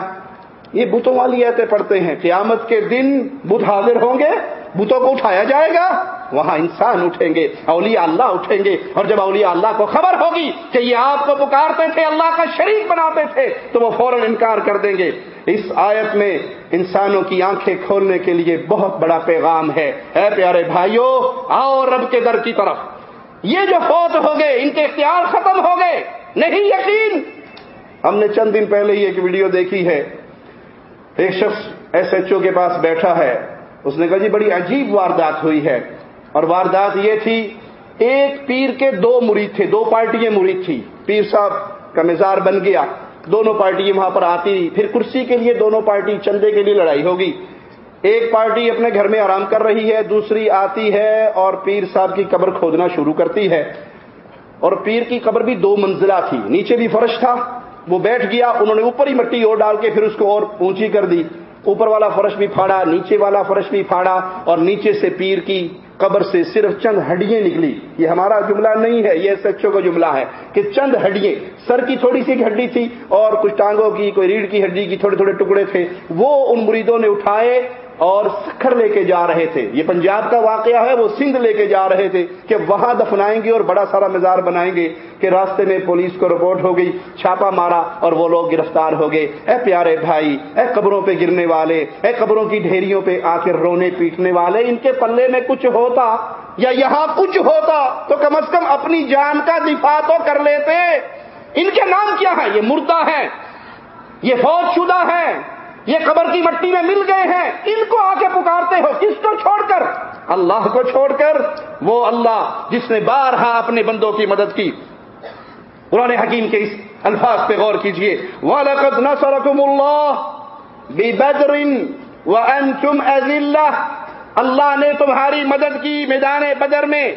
یہ بتوں والی ایتے پڑھتے ہیں، قیامت کے دن بت حاضر ہوں گے، بتوں کو اٹھایا جائے گا وہاں انسان اٹھیں گے، اولیاء اللہ اٹھیں گے، اور جب اولیاء اللہ کو خبر ہوگی کہ یہ آپ کو پکارتے تھے، اللہ کا شریک بناتے تھے، تو وہ فوراً انکار کر دیں گے۔ اس آیت میں انسانوں کی آنکھیں کھولنے کے لیے بہت بڑا پیغام ہے۔ اے پیارے بھائیوں آؤ رب کے در کی طرف۔ یہ جو فوت ہو گئے، ان کے اختیار ختم ہو گئے۔ نہیں یقین۔ ہم نے چند دن پہلے ہی ایک ویڈیو دیکھی ہے۔ ایک شخص ایس ایچ او کے پاس بیٹھا ہے۔ اس نے کہا جی بڑی عجیب واردات ہوئی ہے۔ اور واردات یہ تھی، ایک پیر کے دو مرید تھے، دو پارٹیاں مرید تھی پیر صاحب کا مزار بن گیا، دونوں پارٹی وہاں پر آتی پھر کرسی کے لیے دونوں پارٹی چندے کے لیے لڑائی ہوگی۔ ایک پارٹی اپنے گھر میں آرام کر رہی ہے، دوسری آتی ہے اور پیر صاحب کی قبر کھودنا شروع کرتی ہے۔ اور پیر کی قبر بھی دو منزلہ تھی، نیچے بھی فرش تھا۔ وہ بیٹھ گیا، انہوں نے اوپر ہی مٹی اور ڈال کے پھر اس کو اور اونچی کر دی۔ اوپر والا فرش بھی پھاڑا، نیچے والا فرش بھی پھاڑا اور نیچے سے پیر کی قبر سے صرف چند ہڈیاں نکلی۔ یہ ہمارا جملہ نہیں ہے، یہ سچوں کا جملہ ہے کہ چند ہڈیاں، سر کی تھوڑی سی ہڈی تھی اور کچھ ٹانگوں کی، کوئی ریڑھ کی ہڈی کی تھوڑے تھوڑے ٹکڑے تھے، وہ ان مریدوں نے اٹھائے اور سکھر لے کے جا رہے تھے۔ یہ پنجاب کا واقعہ ہے، وہ سندھ لے کے جا رہے تھے کہ وہاں دفنائیں گے اور بڑا سارا مزار بنائیں گے کہ راستے میں پولیس کو رپورٹ ہو گئی، چھاپا مارا اور وہ لوگ گرفتار ہو گئے۔ اے پیارے بھائی، اے قبروں پہ گرنے والے، اے قبروں کی ڈھیریوں پہ آ کے رونے پیٹنے والے، ان کے پلے میں کچھ ہوتا یا یہاں کچھ ہوتا تو کم از کم اپنی جان کا دفاع تو کر لیتے۔ ان کے نام کیا ہے یہ مردہ ہے یہ فوج شدہ ہے یہ قبر کی مٹی میں مل گئے ہیں۔ ان کو آ کے پکارتے ہو۔ کس کو چھوڑ کر۔ اللہ کو چھوڑ کر۔ وہ اللہ جس نے بارہا اپنے بندوں کی مدد کی۔ قرآن حکیم کے اس الفاظ پہ غور کیجیے وَلَقَدْ نَصَرَكُمُ اللَّهِ بِبَدْرٍ وَأَنْتُمْ أَذِلَّةِ۔ اللہ نے تمہاری مدد کی میدان بدر میں۔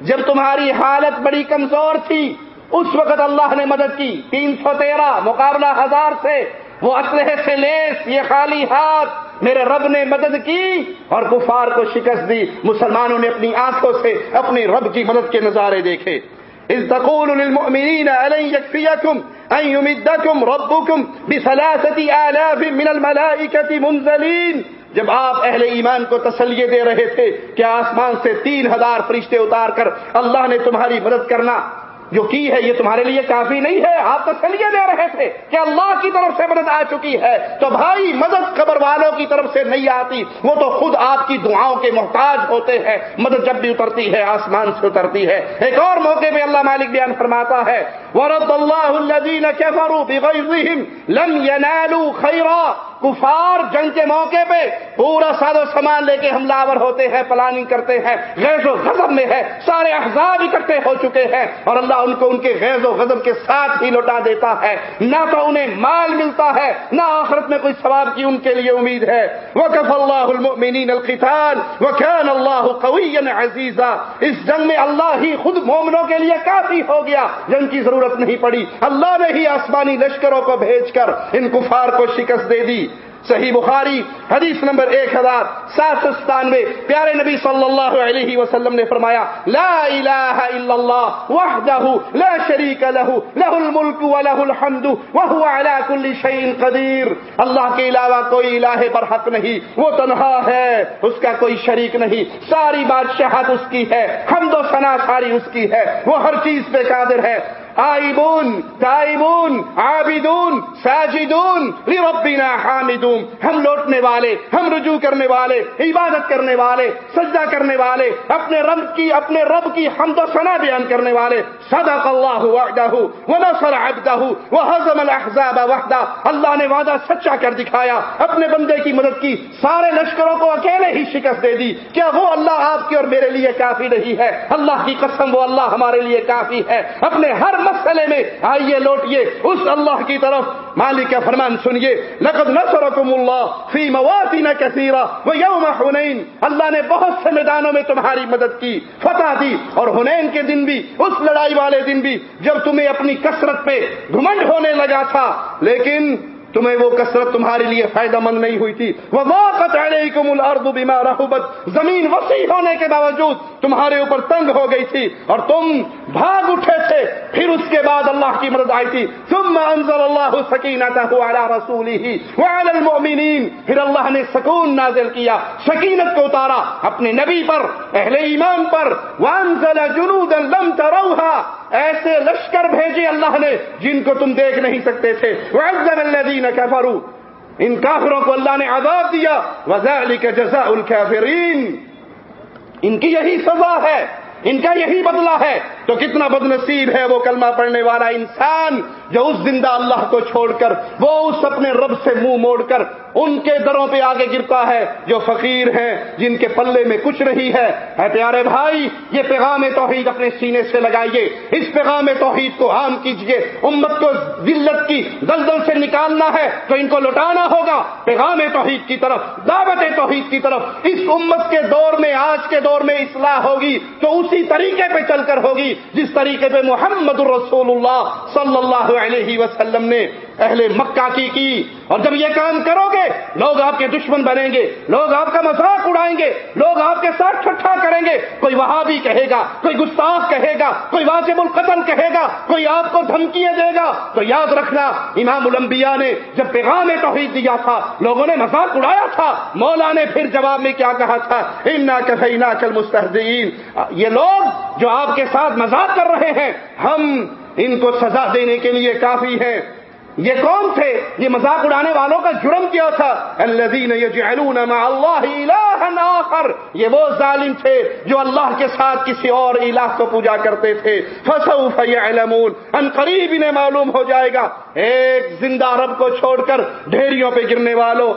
جب تمہاری حالت بڑی کمزور تھی، اس وقت اللہ نے مدد کی۔ تین سو تیرہ مقابلہ ہزار سے۔ وہ اسلحے سے لیس یہ خالی ہاتھ میرے رب نے مدد کی اور کفار کو شکست دی۔ مسلمانوں نے اپنی آنکھوں سے اپنے رب کی مدد کے نظارے دیکھے۔ اس تقول للمؤمنین ألن يكفيكم أن يمدكم ربكم بثلاثة آلاف من الملائكة منزلين۔ جب آپ اہل ایمان کو تسلیے دے رہے تھے کہ آسمان سے تین ہزار فرشتے اتار کر اللہ نے تمہاری مدد کرنا۔ جو کی ہے یہ تمہارے لیے کافی نہیں ہے، آپ تو چلیے دے رہے تھے کہ اللہ کی طرف سے مدد آ چکی ہے۔ تو بھائی، مدد قبر والوں کی طرف سے نہیں آتی۔ وہ تو خود آپ کی دعاؤں کے محتاج ہوتے ہیں۔ مدد جب بھی اترتی ہے، آسمان سے اترتی ہے۔ ایک اور موقع میں اللہ مالک بیان فرماتا ہے، ورد اللہ الذین کفروا بغیظہم لم ینالوا خیرا کفار جنگ کے موقع پہ پورا ساد و سامان لے کے حملہ آور ہوتے ہیں، پلاننگ کرتے ہیں، غیظ و غضب میں ہے سارے احزاب اکٹھے ہو چکے ہیں اور اللہ ان کو ان کے غیظ و غضب کے ساتھ ہی لوٹا دیتا ہے۔ نہ تو انہیں مال ملتا ہے، نہ آخرت میں کوئی ثواب کی ان کے لیے امید ہے۔ وکف اللہ المؤمنین القتال وکان اللہ قوی عزیزا اس جنگ میں اللہ ہی خود مومنوں کے لیے کافی ہو گیا۔ جنگ کی ضرورت نہیں پڑی۔ اللہ نے ہی آسمانی لشکروں کو بھیج کر ان کفار کو شکست دے دی۔ صحیح بخاری، حدیث نمبر ایک ہزار سات سو ستانوے۔ پیارے نبی صلی اللہ علیہ وسلم نے فرمایا، لا الہ الا اللہ وحدہ لا شریک لہ لہ الملک و لہ الحمد وہو علا کل شیء قدیر۔ اللہ کے علاوہ کوئی الہ پر حق نہیں، وہ تنہا ہے، اس کا کوئی شریک نہیں۔ ساری بادشاہت اس کی ہے، حمد و ثنا ساری اس کی ہے۔ وہ ہر چیز پہ قادر ہے۔ آئبون تائبون عابدون، ساجدون، لربنا حامدون۔ ہم لوٹنے والے، ہم رجوع کرنے والے، عبادت کرنے والے، سجدہ کرنے والے، اپنے رب کی، اپنے رب کی حمد و ثنا بیان کرنے والے۔ صدق اللہ وعدہ ونصر عبدہ وحزم الاحزاب وحدہ۔ اللہ نے وعدہ سچا کر دکھایا۔ اپنے بندے کی مدد کی۔ سارے لشکروں کو اکیلے ہی شکست دے دی۔ کیا وہ اللہ آپ کی اور میرے لیے کافی نہیں ہے؟ اللہ کی قسم وہ اللہ ہمارے لیے کافی ہے۔ اپنے ہر مسئلے میں آئیے، لوٹیے۔ اس اللہ کی طرف مالک کا فرمان سنیے۔ لقد نصرکم اللہ فی مواسین کثیرہ وہ یوم حنین۔ اللہ نے بہت سے میدانوں میں تمہاری مدد کی، فتح دی۔ اور حنین کے دن بھی، اس لڑائی والے دن بھی، جب تمہیں اپنی کثرت پہ گھمنڈ ہونے لگا تھا۔ لیکن تمہیں وہ کثرت تمہارے لیے فائدہ مند نہیں ہوئی تھی۔ وہ واقع الارض بما رحبت۔ زمین وسیع ہونے کے باوجود تمہارے اوپر تنگ ہو گئی تھی اور تم بھاگ اٹھے تھے۔ پھر اس کے بعد اللہ کی مدد آئی تھی۔ ثم انزل اللہ سکینته على رسوله وعلى المؤمنین پھر اللہ نے سکون نازل کیا۔ سکینت کو اتارا۔ اپنے نبی پر، اہل ایمان پر۔ وانزل جنودا لم تروها۔ ایسے لشکر بھیجے اللہ نے جن کو تم دیکھ نہیں سکتے تھے۔ وعذب الذین کفروا ان کافروں کو اللہ نے عذاب دیا۔ وذلك جزاء الكافرین ان کی یہی سزا ہے۔ ان کا یہی بدلہ ہے تو کتنا بد نصیب ہے وہ کلمہ پڑھنے والا انسان جو اس زندہ اللہ کو چھوڑ کر وہ اس اپنے رب سے منہ موڑ کر ان کے دروں پہ آگے گرتا ہے جو فقیر ہیں، جن کے پلے میں کچھ نہیں ہے۔ اے پیارے بھائی، یہ پیغام توحید اپنے سینے سے لگائیے۔ اس پیغام توحید کو عام کیجیے۔ امت کو ذلت کی دلدل سے نکالنا ہے تو ان کو لوٹانا ہوگا۔ پیغام توحید کی طرف، دعوت توحید کی طرف۔ اس امت کے دور میں، آج کے دور میں اصلاح ہوگی تو اس اسی طریقے پہ چل کر ہوگی جس طریقے پہ محمد الرسول اللہ صلی اللہ علیہ وسلم نے اہل مکہ کی کی اور جب یہ کام کرو گے، لوگ آپ کے دشمن بنیں گے، لوگ آپ کا مذاق اڑائیں گے، لوگ آپ کے ساتھ ٹھٹھا کریں گے، کوئی وہاں بھی کہے گا، کوئی گستاخ کہے گا، کوئی واجب القتل کہے گا، کوئی آپ کو دھمکیاں دے گا۔ تو یاد رکھنا، امام الانبیاء نے جب پیغام توحید دیا تھا، لوگوں نے مذاق اڑایا تھا، مولا نے پھر جواب میں کیا کہا تھا؟ امنا کفینا چل مستحدین یہ لوگ جو آپ کے ساتھ مذاق کر رہے ہیں، ہم ان کو سزا دینے کے لیے کافی ہیں۔ یہ کون تھے یہ مذاق اڑانے والوں کا جرم کیا تھا۔ الذین یجعلون مع اللہ آخر۔ یہ وہ ظالم تھے جو اللہ کے ساتھ کسی اور الہ کو پوجا کرتے تھے۔ فسوف یعلمون۔ ان قریب انہیں معلوم ہو جائے گا۔ ایک زندہ رب کو چھوڑ کر ڈھیریوں پہ گرنے والوں۔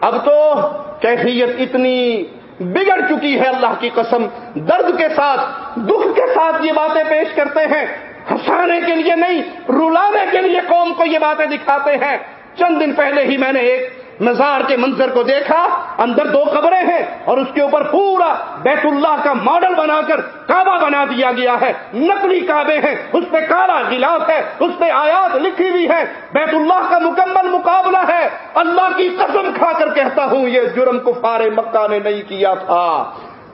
اب تو کیفیت اتنی بگڑ چکی ہے اللہ کی قسم۔ درد کے ساتھ، دکھ کے ساتھ یہ باتیں پیش کرتے ہیں۔ ہنسانے کے لیے نہیں، رلانے کے لیے قوم کو یہ باتیں دکھاتے ہیں۔ چند دن پہلے ہی میں نے ایک مزار کے منظر کو دیکھا، اندر دو قبریں ہیں اور اس کے اوپر پورا بیت اللہ کا ماڈل بنا کر کعبہ بنا دیا گیا ہے۔ نقلی کعبے ہیں، اس پہ کالا گلاف ہے، اس پہ آیات لکھی ہوئی ہے بیت اللہ کا مکمل مقابلہ ہے۔ اللہ کی قسم کھا کر کہتا ہوں، یہ جرم کفار مکہ نے نہیں کیا تھا۔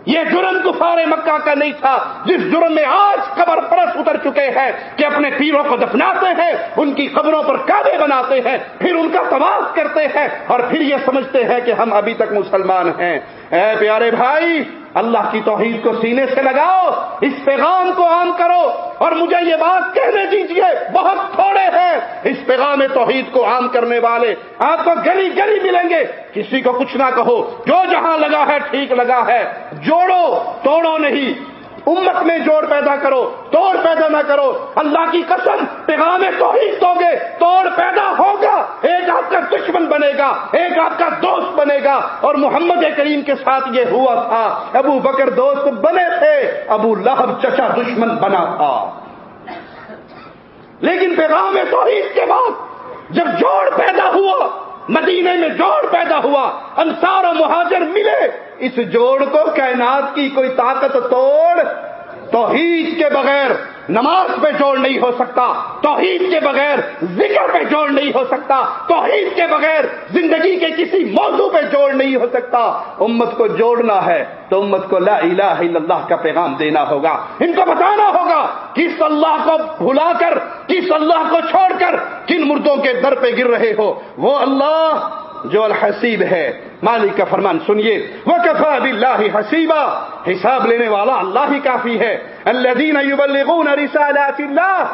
یہ جرم کفار مکہ کا نہیں تھا جس جرم میں آج قبر پرس اتر چکے ہیں کہ اپنے پیروں کو دفناتے ہیں، ان کی قبروں پر کعبے بناتے ہیں، پھر ان کا طواف کرتے ہیں اور پھر یہ سمجھتے ہیں کہ ہم ابھی تک مسلمان ہیں۔ اے پیارے بھائی اللہ کی توحید کو سینے سے لگاؤ، اس پیغام کو عام کرو اور مجھے یہ بات کہنے دیجیے بہت تھوڑے ہیں۔ اس پیغام توحید کو عام کرنے والے آپ کو گلی گلی ملیں گے۔ کسی کو کچھ نہ کہو، جو جہاں لگا ہے، ٹھیک لگا ہے۔ جوڑو، توڑو نہیں۔ امت میں جوڑ پیدا کرو توڑ پیدا نہ کرو۔ اللہ کی قسم، پیغام توحید دو گے توڑ پیدا ہوگا۔ ایک آپ کا دشمن بنے گا، ایک آپ کا دوست بنے گا۔ اور محمد کریم کے ساتھ یہ ہوا تھا، ابو بکر دوست بنے تھے، ابو لہب چچا دشمن بنا تھا۔ لیکن پیغام توحید کے بعد جب جوڑ پیدا ہوا، مدینے میں جوڑ پیدا ہوا، انصار و مہاجر ملے۔ اس جوڑ کو کائنات کی کوئی طاقت توڑ، توحید کے بغیر نماز پہ جوڑ نہیں ہو سکتا، توحید کے بغیر ذکر پہ جوڑ نہیں ہو سکتا، توحید کے بغیر زندگی کے کسی موضوع پہ جوڑ نہیں ہو سکتا۔ امت کو جوڑنا ہے تو امت کو لا الہ الا اللہ کا پیغام دینا ہوگا۔ ان کو بتانا ہوگا کس اللہ کو بھلا کر، کس اللہ کو چھوڑ کر کن مردوں کے در پہ گر رہے ہو۔ وہ اللہ جو الحسیب ہے۔ مالک کا فرمان سنیے۔ وہ کفا بلّہ حسیبہ حساب لینے والا اللہ ہی کافی ہے۔ اللہ دین رسالات اللہ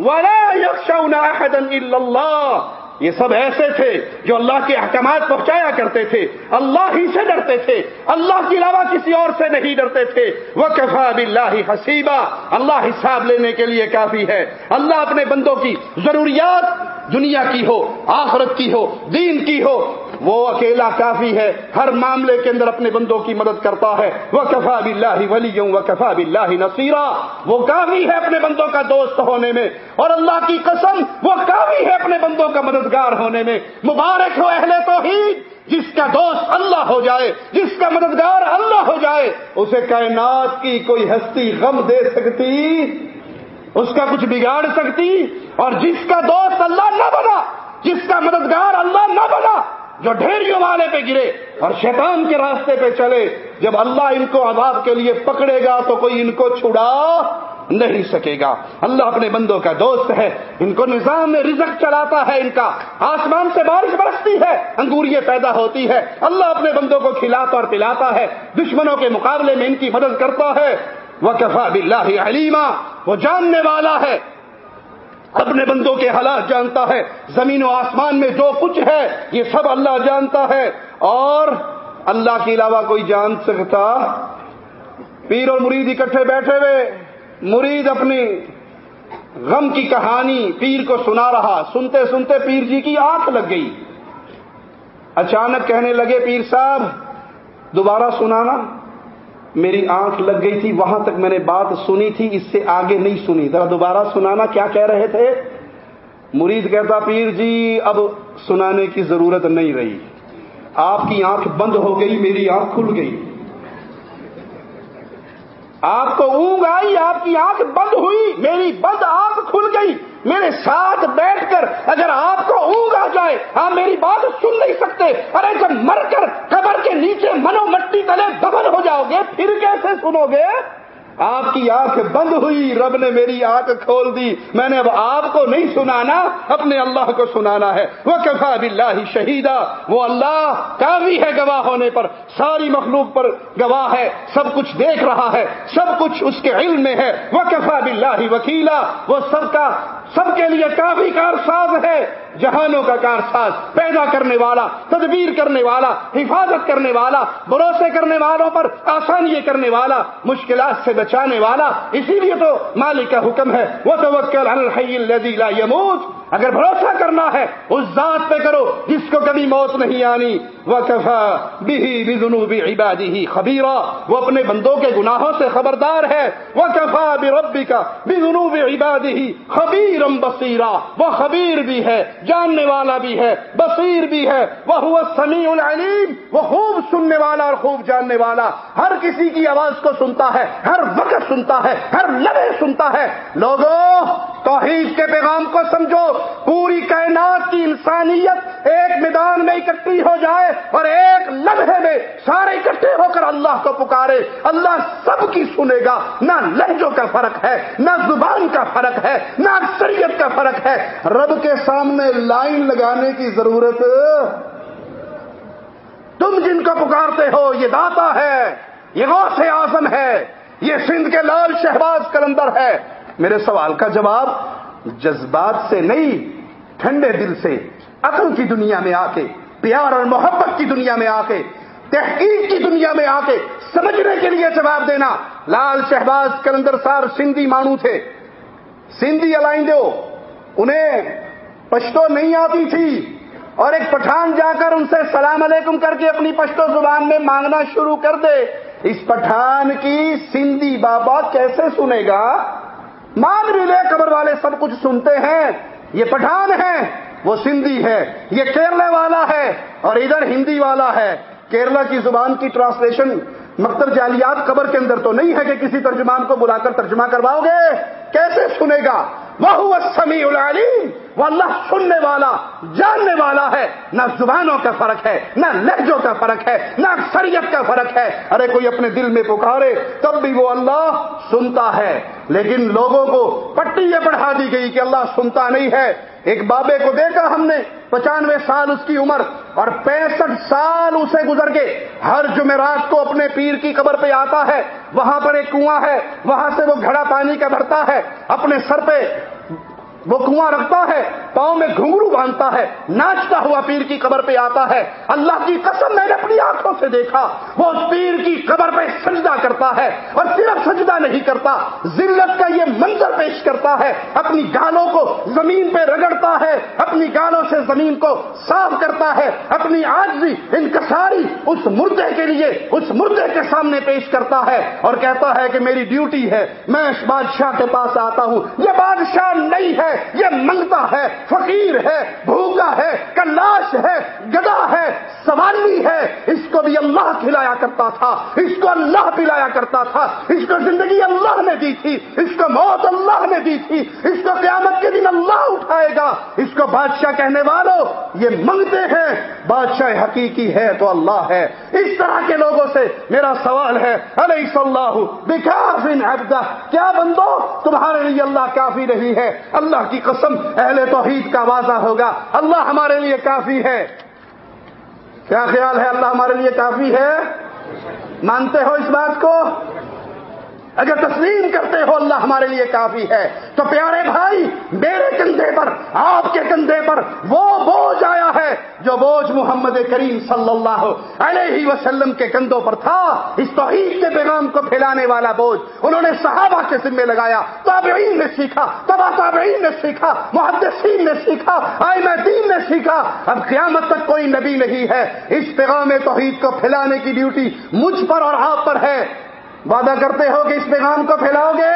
ولا يخشون احدا الا اللہ۔ یہ سب ایسے تھے جو اللہ کے احکامات پہنچایا کرتے تھے۔ اللہ ہی سے ڈرتے تھے۔ اللہ کے علاوہ کسی اور سے نہیں ڈرتے تھے۔ وہ کفا بلّہ حسیبہ اللہ حساب لینے کے لیے کافی ہے۔ اللہ اپنے بندوں کی ضروریات دنیا کی ہو، آخرت کی ہو، دین کی ہو وہ اکیلا کافی ہے، ہر معاملے کے اندر اپنے بندوں کی مدد کرتا ہے۔ وہ کفا بلّہ ولی و کفا بلّہ نصیرہ وہ کافی ہے اپنے بندوں کا دوست ہونے میں۔ اور اللہ کی قسم، وہ کافی ہے اپنے بندوں کا مددگار ہونے میں۔ مبارک ہو اہل توحید، جس کا دوست اللہ ہو جائے، جس کا مددگار اللہ ہو جائے، اسے کائنات کی کوئی ہستی غم دے سکتی، اس کا کچھ بگاڑ سکتی، اور جس کا دوست اللہ نہ بنا، جس کا مددگار اللہ نہ بنا جو ڈھیریوں والے پہ گرے اور شیطان کے راستے پہ چلے، جب اللہ ان کو عذاب کے لیے پکڑے گا تو کوئی ان کو چھڑا نہیں سکے گا۔ اللہ اپنے بندوں کا دوست ہے، ان کو نظام میں رزق چلاتا ہے، ان کا آسمان سے بارش برستی ہے انگوریے پیدا ہوتی ہے۔ اللہ اپنے بندوں کو کھلاتا اور پلاتا ہے، دشمنوں کے مقابلے میں ان کی مدد کرتا ہے۔ وہ کفا بلّہ علیما، وہ جاننے والا ہے۔ اپنے بندوں کے حالات جانتا ہے، زمین و آسمان میں جو کچھ ہے، یہ سب اللہ جانتا ہے۔ اور اللہ کے علاوہ کوئی جان سکتا پیر اور مرید اکٹھے بیٹھے ہوئے، مرید اپنی غم کی کہانی پیر کو سنا رہا۔ سنتے سنتے پیر جی کی آنکھ لگ گئی۔ اچانک کہنے لگے، پیر صاحب، دوبارہ سنانا۔ میری آنکھ لگ گئی تھی، وہاں تک میں نے بات سنی تھی، اس سے آگے نہیں سنی۔ ذرا دوبارہ سنانا کیا کہہ رہے تھے؟ مرید کہتا، پیر جی اب سنانے کی ضرورت نہیں رہی۔ آپ کی آنکھ بند ہو گئی، میری آنکھ کھل گئی۔ آپ کو اونگ آئی، آپ کی آنکھ بند ہوئی، میری بند آنکھ کھل گئی۔ میرے ساتھ بیٹھ کر اگر آپ کو اونگ آ جائے، آپ میری بات سن نہیں سکتے۔ ارے، جب مر کر قبر کے نیچے منو مٹی تلے دبل ہو جاؤ گے، پھر کیسے سنو گے؟ آپ کی آنکھ بند ہوئی، رب نے میری آنکھ کھول دی۔ میں نے اب آپ کو نہیں سنانا، اپنے اللہ کو سنانا ہے۔ وہ کفا بلّہ شہیدا۔ وہ اللہ کافی ہے گواہ ہونے پر۔ ساری مخلوق پر گواہ ہے، سب کچھ دیکھ رہا ہے، سب کچھ اس کے علم میں ہے۔ وہ کفا بلّہ وکیلا۔ وہ سب کا، سب کے لیے کافی کار ساز ہے۔ جہانوں کا کارساز، پیدا کرنے والا، تدبیر کرنے والا، حفاظت کرنے والا، بھروسے کرنے والوں پر آسانی کرنے والا، مشکلات سے بچانے والا، اسی لیے تو مالک کا حکم ہے وہ لا يموت اگر بھروسہ کرنا ہے، اس ذات پہ کرو جس کو کبھی موت نہیں آنی۔ وہ کفا بھی جنوبی عبادی ہی خبیرہ وہ اپنے بندوں کے گناہوں سے خبردار ہے۔ وہ کفا بھی ربی کا بھی جنوبی عبادی خبیرم بصیرہ وہ خبیر بھی ہے، جاننے والا بھی ہے، بصیر بھی ہے۔ وہ سمیع العلیم وہ خوب سننے والا اور خوب جاننے والا۔ ہر کسی کی آواز کو سنتا ہے، ہر وقت سنتا ہے، ہر لمحے سنتا ہے۔ لوگوں توحید کے پیغام کو سمجھو، پوری کائنات کی انسانیت ایک میدان میں اکٹھی ہو جائے اور ایک لمحے میں سارے اکٹھے ہو کر اللہ کو پکارے۔ اللہ سب کی سنے گا۔ نہ لہجوں کا فرق ہے، نہ زبان کا فرق ہے، نہ اکثریت کا فرق ہے۔ رب کے سامنے لائن لگانے کی ضرورت۔ تم جن کو پکارتے ہو، یہ داتا ہے، یہ غوث اعظم ہے، یہ سندھ کے لال شہباز کلندر ہے۔ میرے سوال کا جواب جذبات سے نہیں، ٹھنڈے دل سے، عقل کی دنیا میں آ کے پیار اور محبت کی دنیا میں آ کے تحقیق کی دنیا میں آ کے سمجھنے کے لیے جواب دینا۔ لال شہباز، کلندر صاحب سندھی مانو تھے۔ سندھی الائندو انہیں پشتو نہیں آتی تھی۔ اور ایک پٹھان جا کر ان سے سلام علیکم کر کے اپنی پشتو زبان میں مانگنا شروع کر دے۔ اس پٹھان کی سندھی بابا کیسے سنے گا؟ مان بھی لے، قبر والے سب کچھ سنتے ہیں۔ یہ پٹھان ہے، وہ سندھی ہے۔ یہ کیرلا والا ہے اور ادھر ہندی والا ہے۔ کیرلا کی زبان کی ٹرانسلیشن مکتب جالیات قبر کے اندر تو نہیں ہے کہ کسی ترجمان کو بلا کر ترجمہ کرواؤ گے۔ کیسے سنے گا؟ وہ سمیع العلیم۔ وہ اللہ سننے والا، جاننے والا ہے۔ نہ زبانوں کا فرق ہے، نہ لہجوں کا فرق ہے، نہ اکثریت کا فرق ہے۔ ارے کوئی اپنے دل میں پکارے، تب بھی وہ اللہ سنتا ہے۔ لیکن لوگوں کو پٹی یہ پڑھا دی گئی کہ اللہ سنتا نہیں ہے۔ ایک بابے کو دیکھا ہم نے، پچانوے سال اس کی عمر اور پینسٹھ سال اسے گزر کے ہر جمعرات کو اپنے پیر کی قبر پہ آتا ہے۔ وہاں پر ایک کنواں ہے، وہاں سے وہ گھڑا پانی کا بھرتا ہے۔ اپنے سر پہ وہ کنواں رکھتا ہے، پاؤں میں گھنگرو باندھتا ہے، ناچتا ہوا پیر کی قبر پہ آتا ہے۔ اللہ کی قسم میں نے اپنی آنکھوں سے دیکھا، وہ اس پیر کی قبر پہ سجدہ کرتا ہے اور صرف سجدہ نہیں کرتا، ذلت کا یہ منظر پیش کرتا ہے۔ اپنی گالوں کو زمین پہ رگڑتا ہے، اپنی گالوں سے زمین کو صاف کرتا ہے۔ اپنی آجزی، انکساری اس مردے کے لیے، اس مردے کے سامنے پیش کرتا ہے اور کہتا ہے کہ میری ڈیوٹی ہے، میں اس بادشاہ کے پاس آتا ہوں۔ یہ بادشاہ نہیں ہے یہ منگتا ہے، فقیر ہے، بھوکا ہے، کلاش ہے، گدا ہے سوالی ہے۔ اس کو بھی اللہ کھلایا کرتا تھا، اس کو اللہ پلایا کرتا تھا۔ اس کو زندگی اللہ نے دی تھی، اس کو موت اللہ نے دی تھی۔ اس کو قیامت کے دن اللہ اٹھائے گا۔ اس کو بادشاہ کہنے والوں، یہ منگتے ہیں، بادشاہ حقیقی ہے تو اللہ ہے۔ اس طرح کے لوگوں سے میرا سوال ہے علیہ صلاح بکافن عبدہ، کیا بندو، تمہارے لیے اللہ کافی نہیں ہے۔ اللہ کی قسم اہل توحید کا واضح ہوگا۔ اللہ ہمارے لیے کافی ہے۔ کیا خیال ہے اللہ ہمارے لیے کافی ہے؟ مانتے ہو اس بات کو؟ اگر تسلیم کرتے ہو اللہ ہمارے لیے کافی ہے، تو پیارے بھائی، میرے کندھے پر، آپ کے کندھے پر وہ بوجھ آیا ہے جو بوجھ محمد کریم صلی اللہ علیہ وسلم کے کندھوں پر تھا۔ اس توحید کے پیغام کو پھیلانے والا بوجھ انہوں نے صحابہ کے ذمے لگایا۔ تابعین نے سیکھا، تبا تابعین نے سیکھا، محدثین نے سیکھا آئم دین نے سیکھا۔ اب قیامت تک کوئی نبی نہیں ہے۔ اس پیغام توحید کو پھیلانے کی ڈیوٹی مجھ پر اور آپ پر ہے۔ وعدہ کرتے ہو کہ اس پیغام کو پھیلاؤ گے؟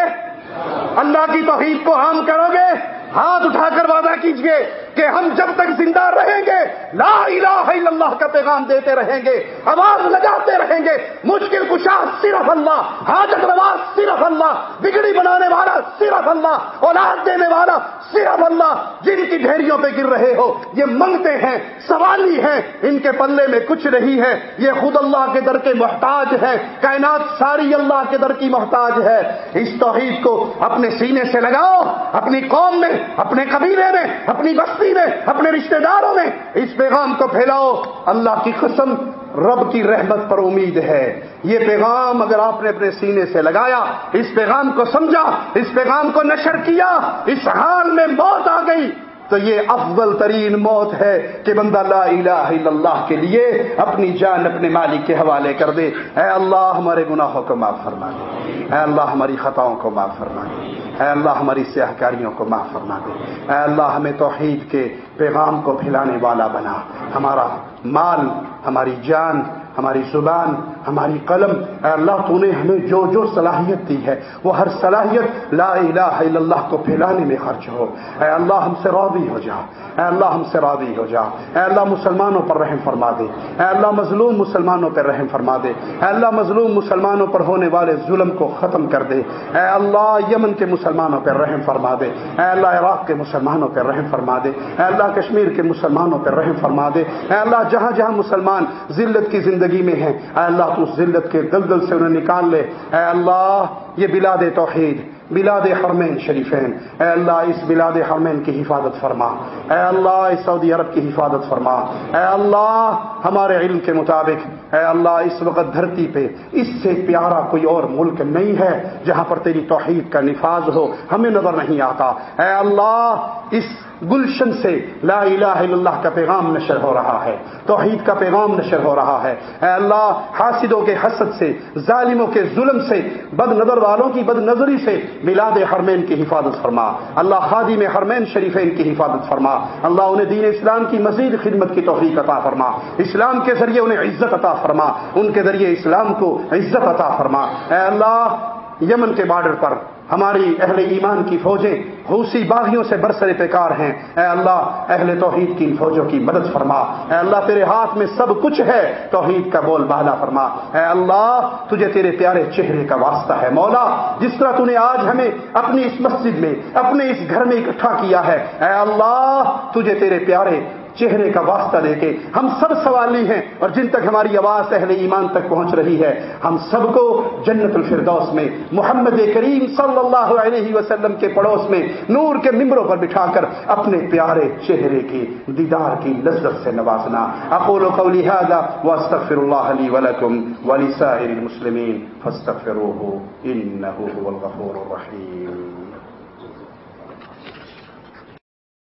اللہ کی توحید کو عام کرو گے؟ ہاتھ اٹھا کر وعدہ کیجیے کہ ہم جب تک زندہ رہیں گے، لا الہ الا اللہ کا پیغام دیتے رہیں گے، آواز لگاتے رہیں گے، مشکل کشا صرف اللہ، حاجت رواز صرف اللہ، بگڑی بنانے والا صرف اللہ، اولاد دینے والا صرف اللہ، جن کی ڈھیریوں پہ گر رہے ہو، یہ منگتے ہیں، سوالی ہیں، ان کے پلے میں کچھ نہیں ہے، یہ خود اللہ کے در کے محتاج ہے کائنات ساری اللہ کے در کی محتاج ہے۔ اس توحید کو اپنے سینے سے لگاؤ، اپنی قوم میں اپنے قبیلے میں، اپنی بستی میں، اپنے رشتہ داروں میں، اس پیغام کو پھیلاؤ۔ اللہ کی قسم، رب کی رحمت پر امید ہے۔ یہ پیغام اگر آپ نے اپنے سینے سے لگایا، اس پیغام کو سمجھا، اس پیغام کو نشر کیا، اس حال میں موت آ گئی۔ تو یہ افضل ترین موت ہے کہ بندہ لا الہ الا اللہ کے لیے اپنی جان اپنے مالک کے حوالے کر دے۔ اے اللہ، ہمارے گناہوں کو معاف فرما دے۔ اے اللہ، ہماری خطاؤں کو معاف فرما دے۔ اے اللہ، ہماری سیاہ کاریوں کو معاف فرما دے۔ اے اللہ، ہمیں توحید کے پیغام کو پھیلانے والا بنا۔ ہمارا مال، ہماری جان ہماری زبان ہماری قلم اے اللہ تو نے ہمیں جو جو صلاحیت دی ہے وہ ہر صلاحیت لا الہ الا اللہ کو پھیلانے میں خرچ ہو اے اللہ ہم سے راضی ہو جا اے اللہ ہم سے راضی ہو جا اے اللہ مسلمانوں پر رحم فرما دے اے اللہ مظلوم مسلمانوں پر رحم فرما دے اے اللہ مظلوم مسلمانوں پر ہونے والے ظلم کو ختم کر دے اے اللہ یمن کے مسلمانوں پر رحم فرما دے اے اللہ عراق کے مسلمانوں پر رحم فرما دے اے اللہ کشمیر کے مسلمانوں پر رحم فرما دے اے اللہ جہاں جہاں مسلمان ذلت کی زندگی زندگی میں ہیں۔ اے اللہ، تو اس ذلت کے دلدل سے انہیں نکال لے۔ اے اللہ، یہ بلاد توحید، بلاد حرمین شریفین۔ اے اللہ، اس بلاد حرمین کی حفاظت فرما۔ اے اللہ، اس سعودی عرب کی حفاظت فرما۔ اے اللہ، ہمارے علم کے مطابق۔ اے اللہ، اس وقت دھرتی پہ، اس سے پیارا کوئی اور ملک نہیں ہے جہاں پر تیری توحید کا نفاذ ہو، ہمیں نظر نہیں آتا۔ اے اللہ، اس گلشن سے لا الہ الا اللہ کا پیغام نشر ہو رہا ہے، توحید کا پیغام نشر ہو رہا ہے۔ اے اللہ، حاسدوں کے حسد سے، ظالموں کے ظلم سے بد نظر والوں کی بد نظری سے میلاد حرمین کی حفاظت فرما۔ اللہ خادی میں حرمین شریفین کی حفاظت فرما۔ اللہ انہیں دین اسلام کی مزید خدمت کی توفیق عطا فرما۔ اسلام کے ذریعے انہیں عزت عطا فرما۔ ان کے ذریعے اسلام کو عزت عطا فرما۔ اے اللہ یمن کے بارڈر پر ہماری اہل ایمان کی فوجیں حوثی باغیوں سے برسر پیکار ہیں۔ اے اللہ، اہل توحید کی فوجوں کی مدد فرما۔ اے اللہ، تیرے ہاتھ میں سب کچھ ہے۔ توحید کا بول بالا فرما۔ اے اللہ، تجھے تیرے پیارے چہرے کا واسطہ ہے۔ مولا، جس طرح تو نے آج ہمیں اپنی اس مسجد میں، اپنے اس گھر میں اکٹھا کیا ہے۔ اے اللہ، تجھے تیرے پیارے چہرے کا واسطہ دے کے ہم سب سوالی ہیں اور جن تک ہماری آواز اہل ایمان تک پہنچ رہی ہے، ہم سب کو جنت الفردوس میں، محمد کریم صلی اللہ علیہ وسلم کے پڑوس میں، نور کے ممبروں پر بٹھا کر اپنے پیارے چہرے کی، دیدار کی لذت سے نوازنا۔ اقول قولی هذا واستغفر الله لي ولكم ولسائر المسلمين فاستغفروه انه هو الغفور الرحيم